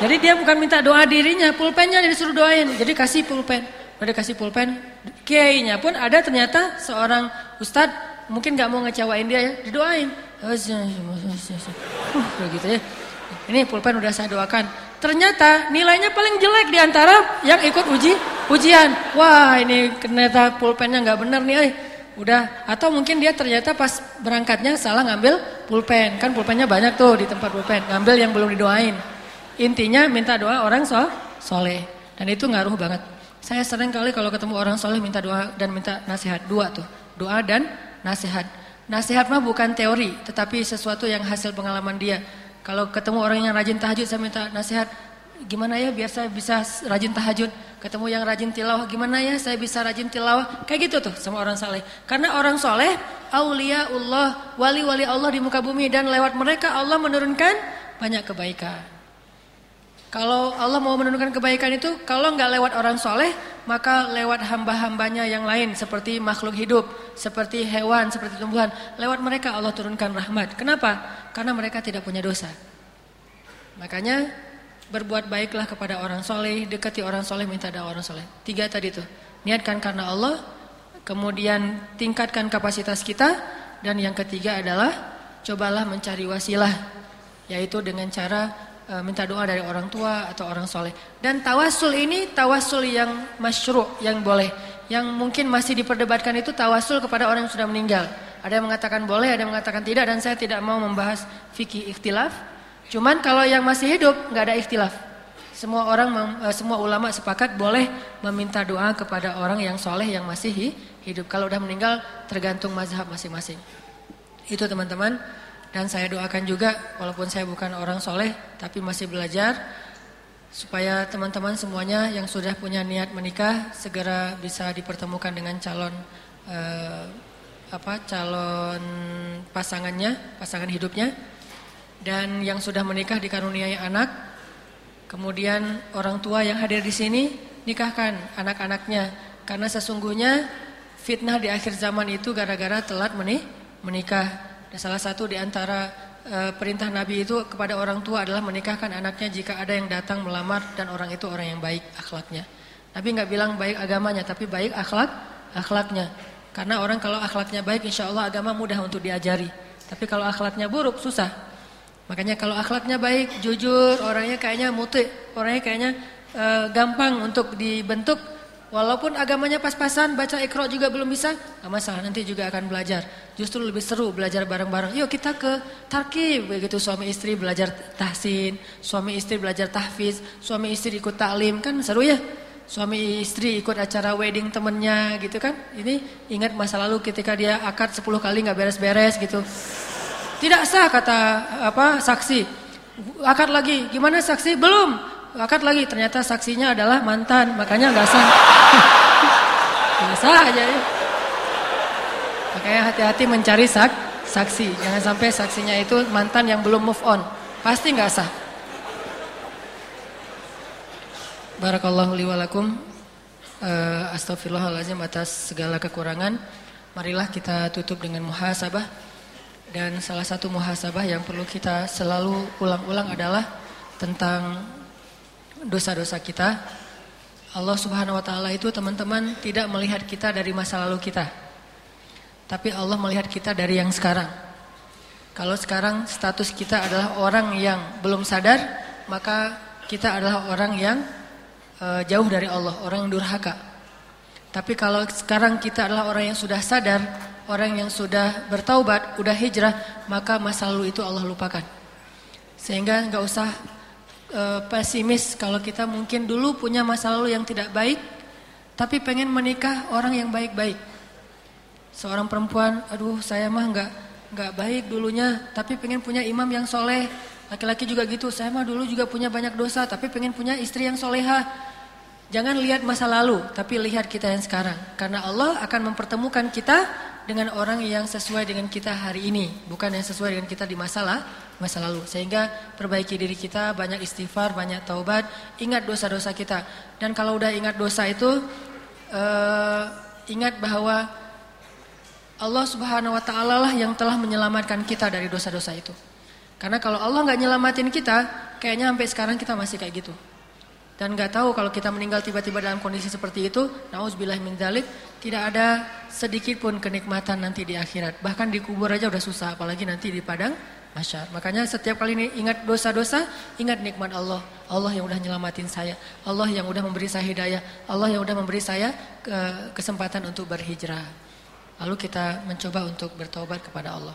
Jadi dia bukan minta doa dirinya, pulpennya disuruh doain. Jadi kasih pulpen. Udah kasih pulpen, kiainya pun ada ternyata seorang ustadz mungkin nggak mau ngecewain dia ya, didoain. Uh, gitu ya. Ini pulpen udah saya doakan. Ternyata nilainya paling jelek di antara yang ikut uji ujian. Wah, ini ternyata pulpennya nggak benar nih, eh. Udah atau mungkin dia ternyata pas berangkatnya salah ngambil pulpen. Kan pulpennya banyak tuh di tempat pulpen. Ngambil yang belum didoain. Intinya minta doa orang so soleh. Dan itu ngaruh banget. Saya sering kali kalau ketemu orang soleh minta doa dan minta nasihat. Dua tuh. Doa dan nasihat. Nasihat mah bukan teori. Tetapi sesuatu yang hasil pengalaman dia. Kalau ketemu orang yang rajin tahajud saya minta nasihat gimana ya biar saya bisa rajin tahajud ketemu yang rajin tilawah gimana ya saya bisa rajin tilawah kayak gitu tuh sama orang saleh karena orang soleh aulia Allah wali-wali Allah di muka bumi dan lewat mereka Allah menurunkan banyak kebaikan kalau Allah mau menurunkan kebaikan itu kalau nggak lewat orang soleh maka lewat hamba-hambanya yang lain seperti makhluk hidup seperti hewan seperti tumbuhan. Lewat mereka Allah turunkan rahmat. Kenapa? Karena mereka tidak punya dosa. Makanya berbuat baiklah kepada orang soleh, dekati orang soleh, minta doa orang soleh. Tiga tadi tuh, niatkan karena Allah, kemudian tingkatkan kapasitas kita, dan yang ketiga adalah cobalah mencari wasilah, yaitu dengan cara e, minta doa dari orang tua atau orang soleh. Dan tawasul ini tawasul yang masyru, yang boleh. Yang mungkin masih diperdebatkan itu tawasul kepada orang yang sudah meninggal. Ada yang mengatakan boleh, ada yang mengatakan tidak, dan saya tidak mau membahas fikih ikhtilaf. Cuman kalau yang masih hidup nggak ada ikhtilaf. Semua orang, eh, semua ulama sepakat boleh meminta doa kepada orang yang soleh yang masih hidup. Kalau udah meninggal tergantung mazhab masing-masing. Itu teman-teman. Dan saya doakan juga walaupun saya bukan orang soleh tapi masih belajar supaya teman-teman semuanya yang sudah punya niat menikah segera bisa dipertemukan dengan calon eh, apa calon pasangannya, pasangan hidupnya dan yang sudah menikah dikaruniai anak, kemudian orang tua yang hadir di sini nikahkan anak-anaknya karena sesungguhnya fitnah di akhir zaman itu gara-gara telat menikah. Dan salah satu di antara e, perintah Nabi itu kepada orang tua adalah menikahkan anaknya jika ada yang datang melamar dan orang itu orang yang baik akhlaknya. Nabi nggak bilang baik agamanya tapi baik akhlak akhlaknya. Karena orang kalau akhlaknya baik insya Allah agama mudah untuk diajari. Tapi kalau akhlaknya buruk susah. Makanya kalau akhlaknya baik, jujur, orangnya kayaknya muti, orangnya kayaknya e, gampang untuk dibentuk. Walaupun agamanya pas-pasan, baca ikro juga belum bisa, gak masalah, nanti juga akan belajar. Justru lebih seru belajar bareng-bareng. Yuk kita ke tarkib, begitu suami istri belajar tahsin, suami istri belajar tahfiz, suami istri ikut taklim, kan seru ya? suami istri ikut acara wedding temennya gitu kan. Ini ingat masa lalu ketika dia akad 10 kali nggak beres-beres gitu. Tidak sah kata apa saksi. Akad lagi, gimana saksi? Belum. Akad lagi, ternyata saksinya adalah mantan, makanya nggak sah. Biasa aja ya. Makanya hati-hati mencari sak saksi. Jangan sampai saksinya itu mantan yang belum move on. Pasti nggak sah. Barakallahu li walakum. Uh, Astagfirullahaladzim atas segala kekurangan. Marilah kita tutup dengan muhasabah. Dan salah satu muhasabah yang perlu kita selalu ulang-ulang adalah tentang dosa-dosa kita. Allah Subhanahu wa taala itu teman-teman tidak melihat kita dari masa lalu kita. Tapi Allah melihat kita dari yang sekarang. Kalau sekarang status kita adalah orang yang belum sadar, maka kita adalah orang yang uh, jauh dari Allah, orang yang durhaka. Tapi kalau sekarang kita adalah orang yang sudah sadar, orang yang sudah bertaubat, udah hijrah, maka masa lalu itu Allah lupakan. Sehingga nggak usah uh, pesimis kalau kita mungkin dulu punya masa lalu yang tidak baik, tapi pengen menikah orang yang baik-baik. Seorang perempuan, aduh saya mah nggak nggak baik dulunya, tapi pengen punya imam yang soleh. Laki-laki juga gitu, saya mah dulu juga punya banyak dosa, tapi pengen punya istri yang soleha. Jangan lihat masa lalu, tapi lihat kita yang sekarang. Karena Allah akan mempertemukan kita dengan orang yang sesuai dengan kita hari ini, bukan yang sesuai dengan kita di masalah masa lalu. Sehingga perbaiki diri kita, banyak istighfar, banyak taubat, ingat dosa-dosa kita. Dan kalau udah ingat dosa itu, uh, ingat bahwa Allah Subhanahu Wa Taala lah yang telah menyelamatkan kita dari dosa-dosa itu. Karena kalau Allah nggak nyelamatin kita, kayaknya sampai sekarang kita masih kayak gitu. Dan nggak tahu kalau kita meninggal tiba-tiba dalam kondisi seperti itu, nauzubillah min dzalik, tidak ada sedikit pun kenikmatan nanti di akhirat. Bahkan di kubur aja udah susah, apalagi nanti di padang mahsyar. Makanya setiap kali ini ingat dosa-dosa, ingat nikmat Allah. Allah yang udah nyelamatin saya, Allah yang udah memberi saya hidayah, Allah yang udah memberi saya kesempatan untuk berhijrah. Lalu kita mencoba untuk bertobat kepada Allah.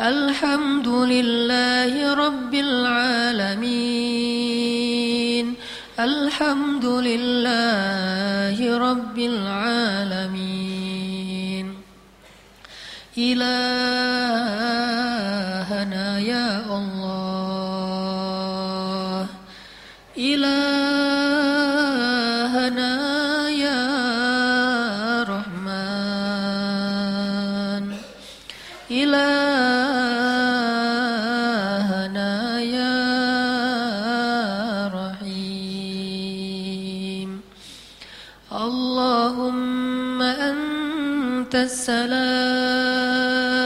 الحمد لله رب العالمين الحمد لله رب العالمين إلهنا يا الله. السلام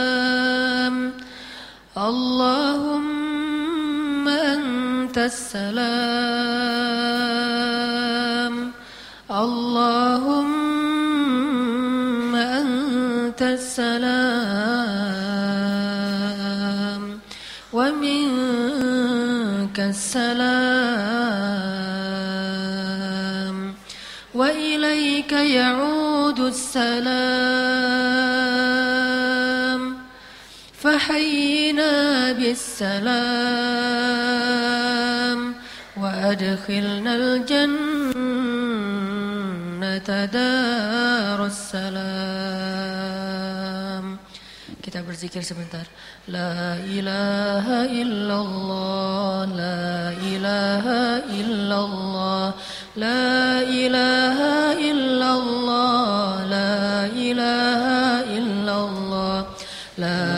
اللهم أنت السلام. اللهم أنت السلام. ومنك السلام. وإليك يعود السلام. بالسلام وأدخلنا الجنة دار السلام Kita berzikir sebentar. La ilaha illallah, la ilaha illallah, la ilaha illallah, la ilaha illallah, la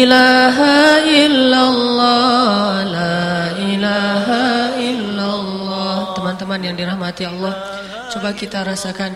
إله إلا الله لا إله إلا الله teman-teman yang dirahmati Allah coba kita rasakan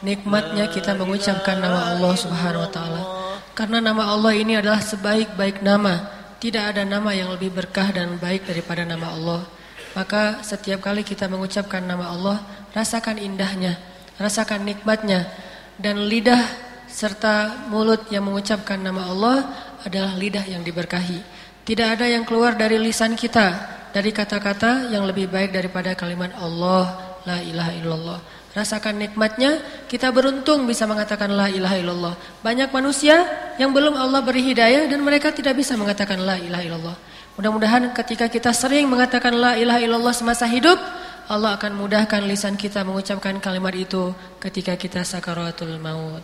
nikmatnya kita mengucapkan nama Allah Subhanahu wa taala karena nama Allah ini adalah sebaik-baik nama. Tidak ada nama yang lebih berkah dan baik daripada nama Allah. Maka setiap kali kita mengucapkan nama Allah, rasakan indahnya, rasakan nikmatnya. Dan lidah serta mulut yang mengucapkan nama Allah adalah lidah yang diberkahi. Tidak ada yang keluar dari lisan kita dari kata-kata yang lebih baik daripada kalimat Allah, la ilaha illallah. Rasakan nikmatnya, kita beruntung bisa mengatakan la ilaha illallah. Banyak manusia yang belum Allah beri hidayah dan mereka tidak bisa mengatakan la ilaha illallah. Mudah-mudahan ketika kita sering mengatakan la ilaha illallah semasa hidup, Allah akan mudahkan lisan kita mengucapkan kalimat itu ketika kita sakaratul maut.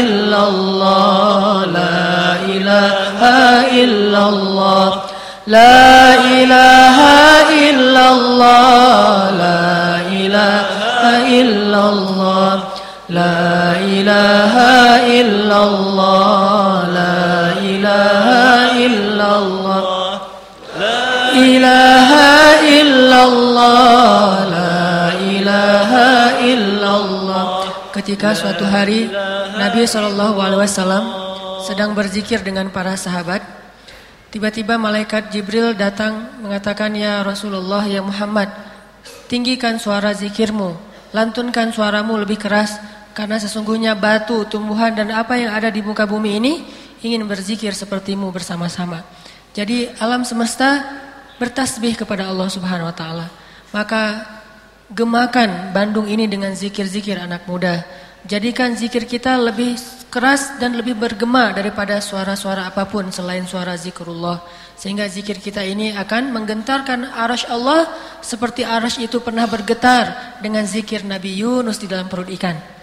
إلا الله لا إله إلا الله لا إله إلا الله لا إله إلا الله لا إله إلا الله لا إله إلا الله لا إله إلا الله لا إله إلا الله. Ketika suatu hari Nabi Wasallam sedang berzikir dengan para sahabat, tiba-tiba malaikat Jibril datang mengatakan, Ya Rasulullah, ya Muhammad, tinggikan suara zikirmu, lantunkan suaramu lebih keras, karena sesungguhnya batu, tumbuhan dan apa yang ada di muka bumi ini ingin berzikir sepertimu bersama-sama. Jadi alam semesta bertasbih kepada Allah Subhanahu Wa Taala. Maka Gemakan Bandung ini dengan zikir-zikir anak muda. Jadikan zikir kita lebih keras dan lebih bergema daripada suara-suara apa pun selain suara zikrullah. Sehingga zikir kita ini akan menggentarkan arash Allah seperti arash itu pernah bergetar dengan zikir Nabi Yunus di dalam perut ikan.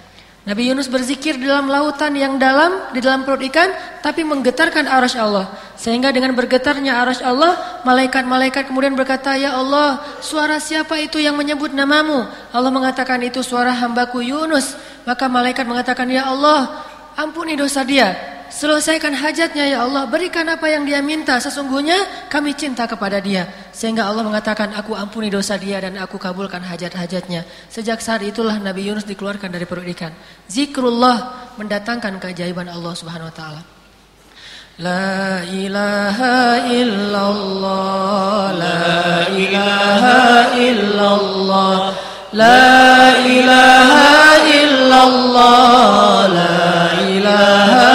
Nabi Yunus berzikir di dalam lautan yang dalam, di dalam perut ikan, tapi menggetarkan arash Allah. Sehingga dengan bergetarnya arash Allah, malaikat-malaikat kemudian berkata, Ya Allah, suara siapa itu yang menyebut namamu? Allah mengatakan itu suara hambaku Yunus. Maka malaikat mengatakan, Ya Allah, ampuni dosa dia. Selesaikan hajatnya ya Allah, berikan apa yang dia minta. Sesungguhnya kami cinta kepada dia. Sehingga Allah mengatakan, aku ampuni dosa dia dan aku kabulkan hajat-hajatnya. Sejak saat itulah Nabi Yunus dikeluarkan dari perut ikan. Zikrullah mendatangkan keajaiban Allah subhanahu wa ta'ala. La ilaha illallah, la ilaha illallah. La ilaha illallah, la ilaha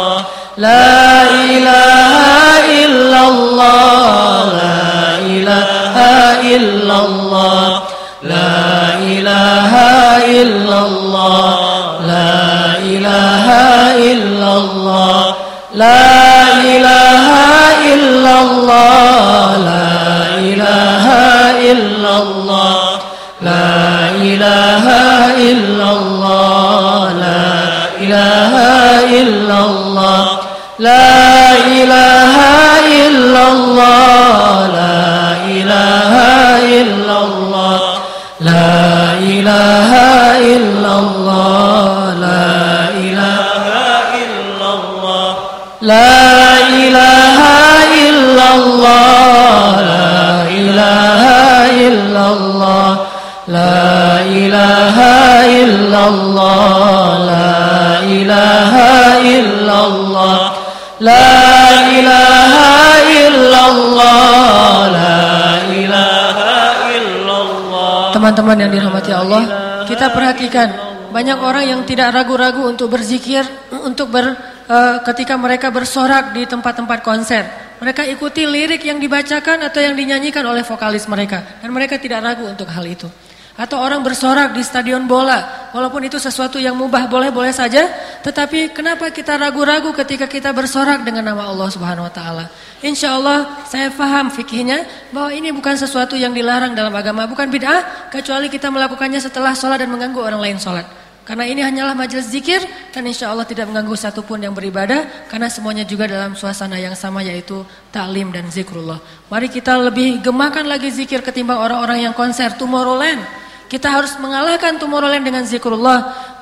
Banyak orang yang tidak ragu-ragu untuk berzikir, untuk ber, uh, ketika mereka bersorak di tempat-tempat konser. Mereka ikuti lirik yang dibacakan atau yang dinyanyikan oleh vokalis mereka dan mereka tidak ragu untuk hal itu. Atau orang bersorak di stadion bola, walaupun itu sesuatu yang mubah boleh-boleh saja, tetapi kenapa kita ragu-ragu ketika kita bersorak dengan nama Allah Subhanahu wa taala? Insya Allah saya faham fikihnya bahwa ini bukan sesuatu yang dilarang dalam agama, bukan bid'ah kecuali kita melakukannya setelah sholat dan mengganggu orang lain sholat. Karena ini hanyalah majelis zikir dan insya Allah tidak mengganggu satupun yang beribadah karena semuanya juga dalam suasana yang sama yaitu taklim dan zikrullah. Mari kita lebih gemakan lagi zikir ketimbang orang-orang yang konser Tomorrowland. Kita harus mengalahkan Tomorrowland dengan zikrullah.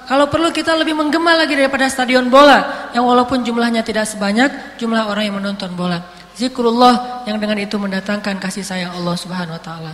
Kalau perlu kita lebih menggema lagi daripada stadion bola yang walaupun jumlahnya tidak sebanyak jumlah orang yang menonton bola. Zikrullah yang dengan itu mendatangkan kasih sayang Allah Subhanahu wa taala.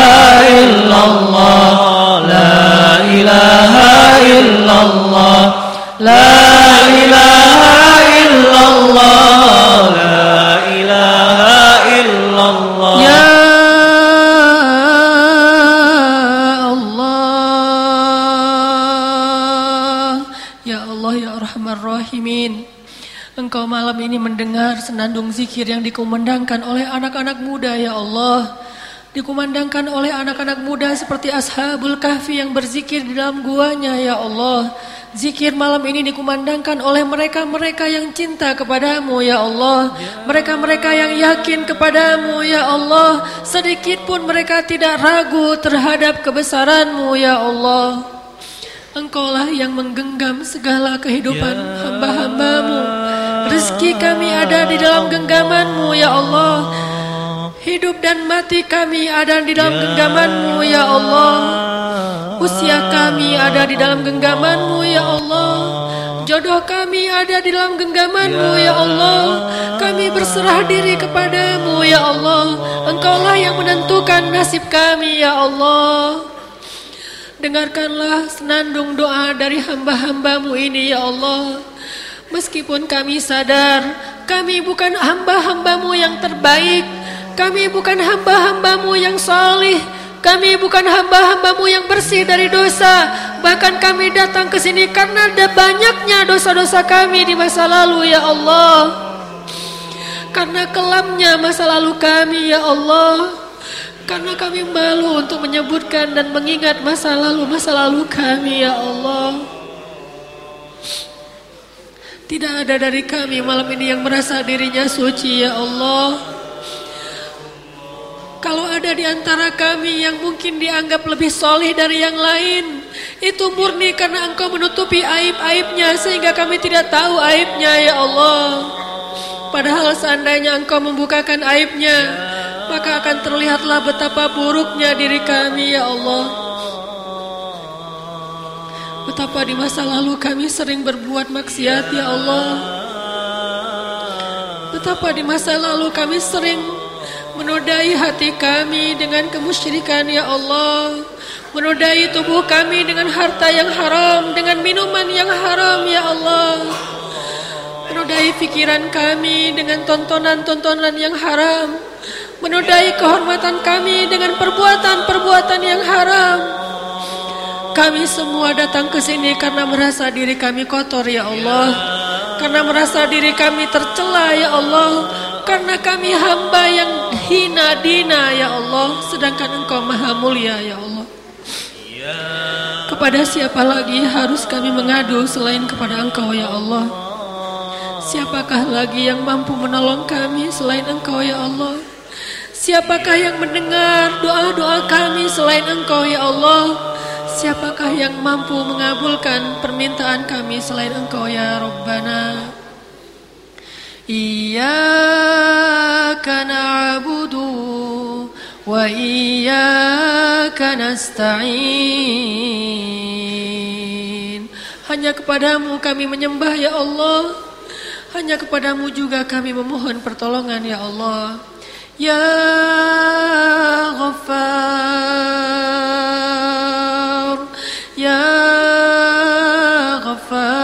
mendengar senandung zikir yang dikumandangkan oleh anak-anak muda ya Allah. Dikumandangkan oleh anak-anak muda seperti Ashabul Kahfi yang berzikir di dalam guanya ya Allah. Zikir malam ini dikumandangkan oleh mereka-mereka yang cinta kepadamu ya Allah. Mereka-mereka yang yakin kepadamu ya Allah. Sedikit pun mereka tidak ragu terhadap kebesaranmu ya Allah. Engkaulah yang menggenggam segala kehidupan ya hamba-hambamu. Rezeki kami ada di dalam genggamanmu ya Allah. Hidup dan mati kami ada di dalam ya genggamanmu ya Allah. Usia kami ada di dalam genggamanmu ya Allah. Jodoh kami ada di dalam genggamanmu ya Allah. Kami berserah diri kepadamu ya Allah. Engkaulah yang menentukan nasib kami ya Allah. Dengarkanlah senandung doa dari hamba-hambamu ini ya Allah. Meskipun kami sadar kami bukan hamba-hambamu yang terbaik. Kami bukan hamba-hambamu yang salih. Kami bukan hamba-hambamu yang bersih dari dosa. Bahkan kami datang ke sini karena ada banyaknya dosa-dosa kami di masa lalu ya Allah. Karena kelamnya masa lalu kami ya Allah. Karena kami malu untuk menyebutkan dan mengingat masa lalu masa lalu kami ya Allah. Tidak ada dari kami malam ini yang merasa dirinya suci ya Allah. Kalau ada di antara kami yang mungkin dianggap lebih soleh dari yang lain, itu murni karena engkau menutupi aib-aibnya sehingga kami tidak tahu aibnya ya Allah. Padahal seandainya engkau membukakan aibnya, maka akan terlihatlah betapa buruknya diri kami ya Allah. Betapa di masa lalu kami sering berbuat maksiat ya Allah. Betapa di masa lalu kami sering menodai hati kami dengan kemusyrikan ya Allah. Menodai tubuh kami dengan harta yang haram, dengan minuman yang haram ya Allah. Menodai pikiran kami dengan tontonan-tontonan yang haram menodai kehormatan kami dengan perbuatan-perbuatan yang haram. Kami semua datang ke sini karena merasa diri kami kotor ya Allah. Karena merasa diri kami tercela ya Allah. Karena kami hamba yang hina dina ya Allah. Sedangkan engkau maha mulia ya Allah. Kepada siapa lagi harus kami mengadu selain kepada engkau ya Allah. Siapakah lagi yang mampu menolong kami selain engkau ya Allah. Siapakah yang mendengar doa-doa kami selain Engkau ya Allah? Siapakah yang mampu mengabulkan permintaan kami selain Engkau ya Rabbana? Iyyaka na'budu wa iyyaka nasta'in. Hanya kepadamu kami menyembah ya Allah. Hanya kepadamu juga kami memohon pertolongan ya Allah. Ya Ghaffar يا غفار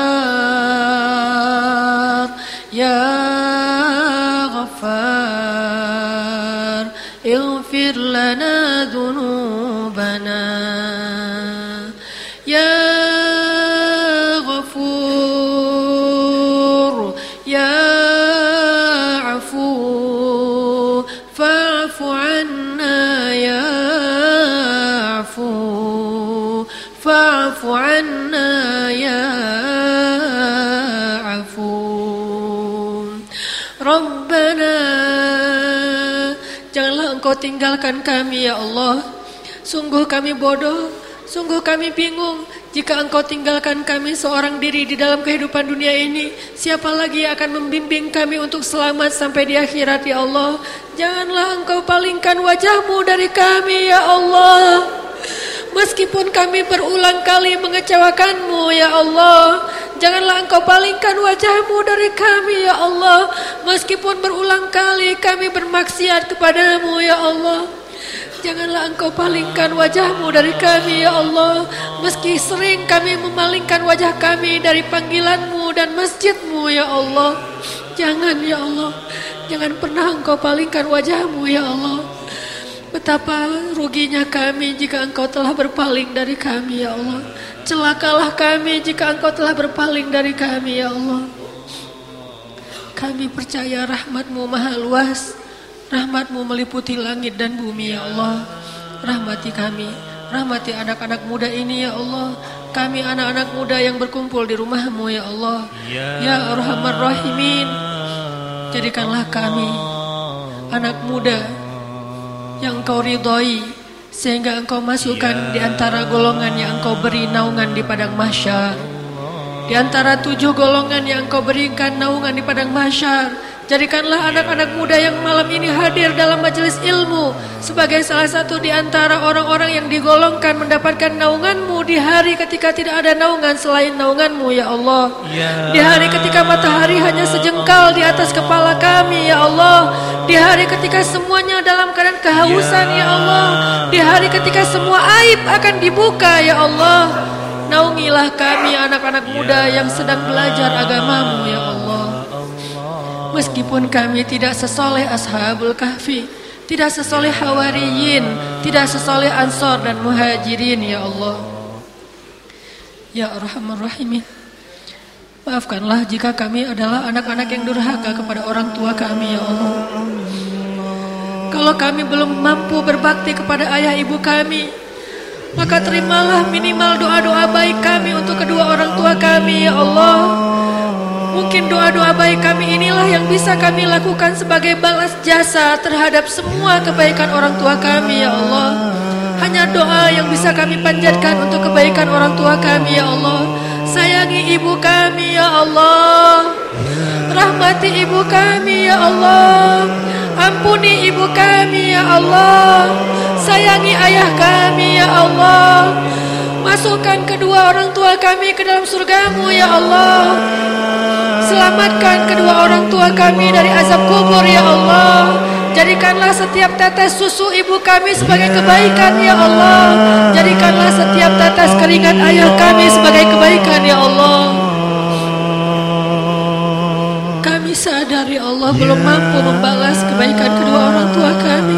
Tinggalkan kami ya Allah. Sungguh kami bodoh, sungguh kami bingung. Jika Engkau tinggalkan kami seorang diri di dalam kehidupan dunia ini, siapa lagi akan membimbing kami untuk selamat sampai di akhirat ya Allah? Janganlah Engkau palingkan wajahmu dari kami ya Allah. Meskipun kami berulang kali mengecewakanmu ya Allah, Janganlah engkau palingkan wajahmu dari kami ya Allah. Meskipun berulang kali kami bermaksiat kepadamu ya Allah. Janganlah engkau palingkan wajahmu dari kami ya Allah. Meski sering kami memalingkan wajah kami dari panggilanmu dan masjidmu ya Allah. Jangan ya Allah. Jangan pernah engkau palingkan wajahmu ya Allah Betapa ruginya kami jika engkau telah berpaling dari kami ya Allah Celakalah kami jika engkau telah berpaling dari kami ya Allah. Kami percaya rahmatmu maha luas. Rahmatmu meliputi langit dan bumi ya Allah. Rahmati kami. Rahmati anak-anak muda ini ya Allah. Kami anak-anak muda yang berkumpul di rumahmu ya Allah. Ya, ya Arhamar Rahimin. Jadikanlah kami anak muda yang kau ridhoi sehingga engkau masukkan di antara golongan yang engkau beri naungan di padang mahsyar. Di antara tujuh golongan yang engkau berikan naungan di padang mahsyar, Jadikanlah anak-anak muda yang malam ini hadir dalam majelis ilmu sebagai salah satu di antara orang-orang yang digolongkan mendapatkan naunganmu di hari ketika tidak ada naungan selain naunganmu ya Allah. Ya. Di hari ketika matahari hanya sejengkal di atas kepala kami ya Allah. Di hari ketika semuanya dalam keadaan kehausan ya, ya Allah. Di hari ketika semua aib akan dibuka ya Allah. Naungilah kami anak-anak muda yang sedang belajar agamamu ya Allah. Meskipun kami tidak sesoleh ashabul kahfi Tidak sesoleh hawariyin Tidak sesoleh ansor dan muhajirin ya Allah. Ya Rahman Rahimin. Maafkanlah jika kami adalah anak-anak yang durhaka kepada orang tua kami ya Allah. Kalau kami belum mampu berbakti kepada ayah ibu kami, maka terimalah minimal doa-doa baik kami untuk kedua orang tua kami, ya Allah. Mungkin doa-doa baik kami inilah yang bisa kami lakukan sebagai balas jasa terhadap semua kebaikan orang tua kami, ya Allah. Hanya doa yang bisa kami panjatkan untuk kebaikan orang tua kami, ya Allah. Sayangi ibu kami, ya Allah. Rahmati ibu kami, ya Allah. Ampuni ibu kami ya Allah Sayangi ayah kami ya Allah Masukkan kedua orang tua kami ke dalam surgamu ya Allah. Selamatkan kedua orang tua kami dari azab kubur ya Allah. Jadikanlah setiap tetes susu ibu kami sebagai kebaikan ya Allah. Jadikanlah setiap tetes keringat ayah kami sebagai kebaikan ya Allah. Sadari Allah belum mampu membalas kebaikan kedua orang tua kami.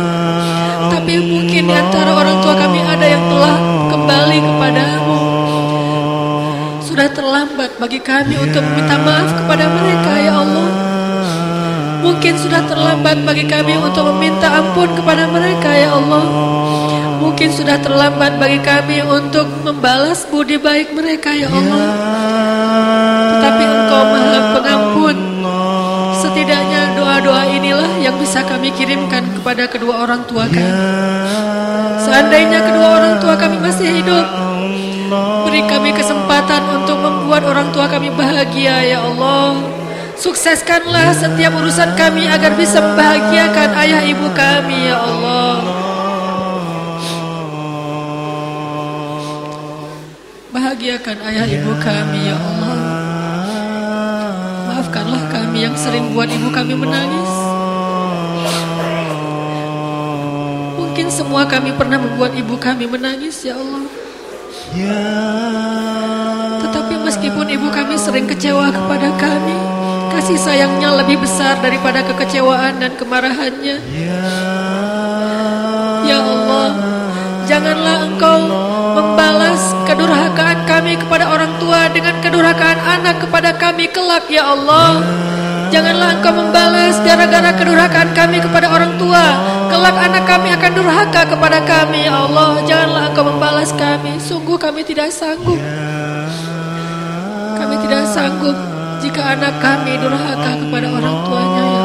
Tapi mungkin di antara orang tua kami ada yang telah kembali kepadamu. Sudah terlambat bagi kami untuk meminta maaf kepada mereka ya Allah. Mungkin sudah terlambat bagi kami untuk meminta ampun kepada mereka ya Allah. Mungkin sudah terlambat bagi kami untuk membalas budi baik mereka ya Allah. Tetapi Engkau Maha Pengampun doa-doa inilah yang bisa kami kirimkan kepada kedua orang tua kami. Seandainya kedua orang tua kami masih hidup, beri kami kesempatan untuk membuat orang tua kami bahagia ya Allah. Sukseskanlah setiap urusan kami agar bisa membahagiakan ayah ibu kami ya Allah. Bahagiakan ayah ibu kami ya Allah. Maafkanlah kami yang sering buat ibu kami menangis. Mungkin semua kami pernah membuat ibu kami menangis, ya Allah. Tetapi meskipun ibu kami sering kecewa kepada kami, kasih sayangnya lebih besar daripada kekecewaan dan kemarahannya. Janganlah Engkau membalas kedurhakaan kami kepada orang tua dengan kedurhakaan anak kepada kami kelak ya Allah. Janganlah engkau membalas gara-gara kedurhakaan kami kepada orang tua. Kelak anak kami akan durhaka kepada kami ya Allah. Janganlah engkau membalas kami. Sungguh kami tidak sanggup. Kami tidak sanggup jika anak kami durhaka kepada orang tuanya ya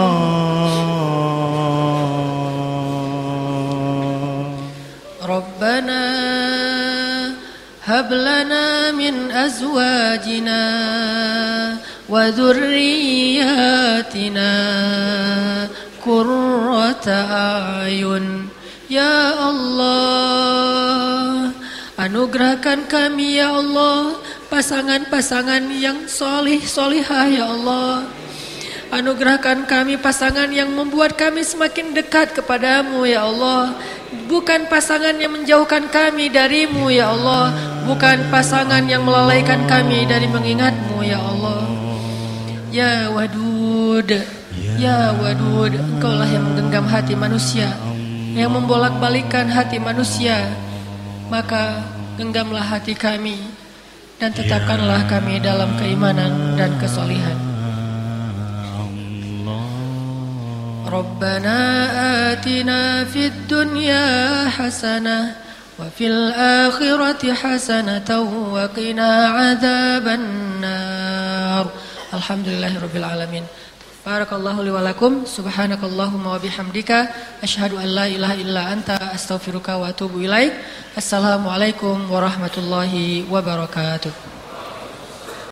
Allah. Rabbana هب لنا من أزواجنا وذرياتنا قرة أعين يا الله Anugerahkan kami ya Allah Pasangan-pasangan yang solih solihah ya Allah Anugerahkan kami pasangan yang membuat kami semakin dekat kepadamu ya Allah. Bukan pasangan yang menjauhkan kami darimu ya Allah. Bukan pasangan yang melalaikan kami dari mengingatmu ya Allah. Ya Wadud Ya Wadud Engkaulah yang menggenggam hati manusia Yang membolak-balikan hati manusia. Maka genggamlah hati kami Dan tetapkanlah kami dalam keimanan dan kesolihan Rabbana atina fid dunya hasanah وفي الآخرة حسنة وقنا عذاب النار. الحمد لله رب العالمين. بارك الله لي ولكم. سبحانك اللهم وبحمدك. أشهد أن لا إله إلا أنت. أستغفرك وأتوب إليك. السلام عليكم ورحمة الله وبركاته.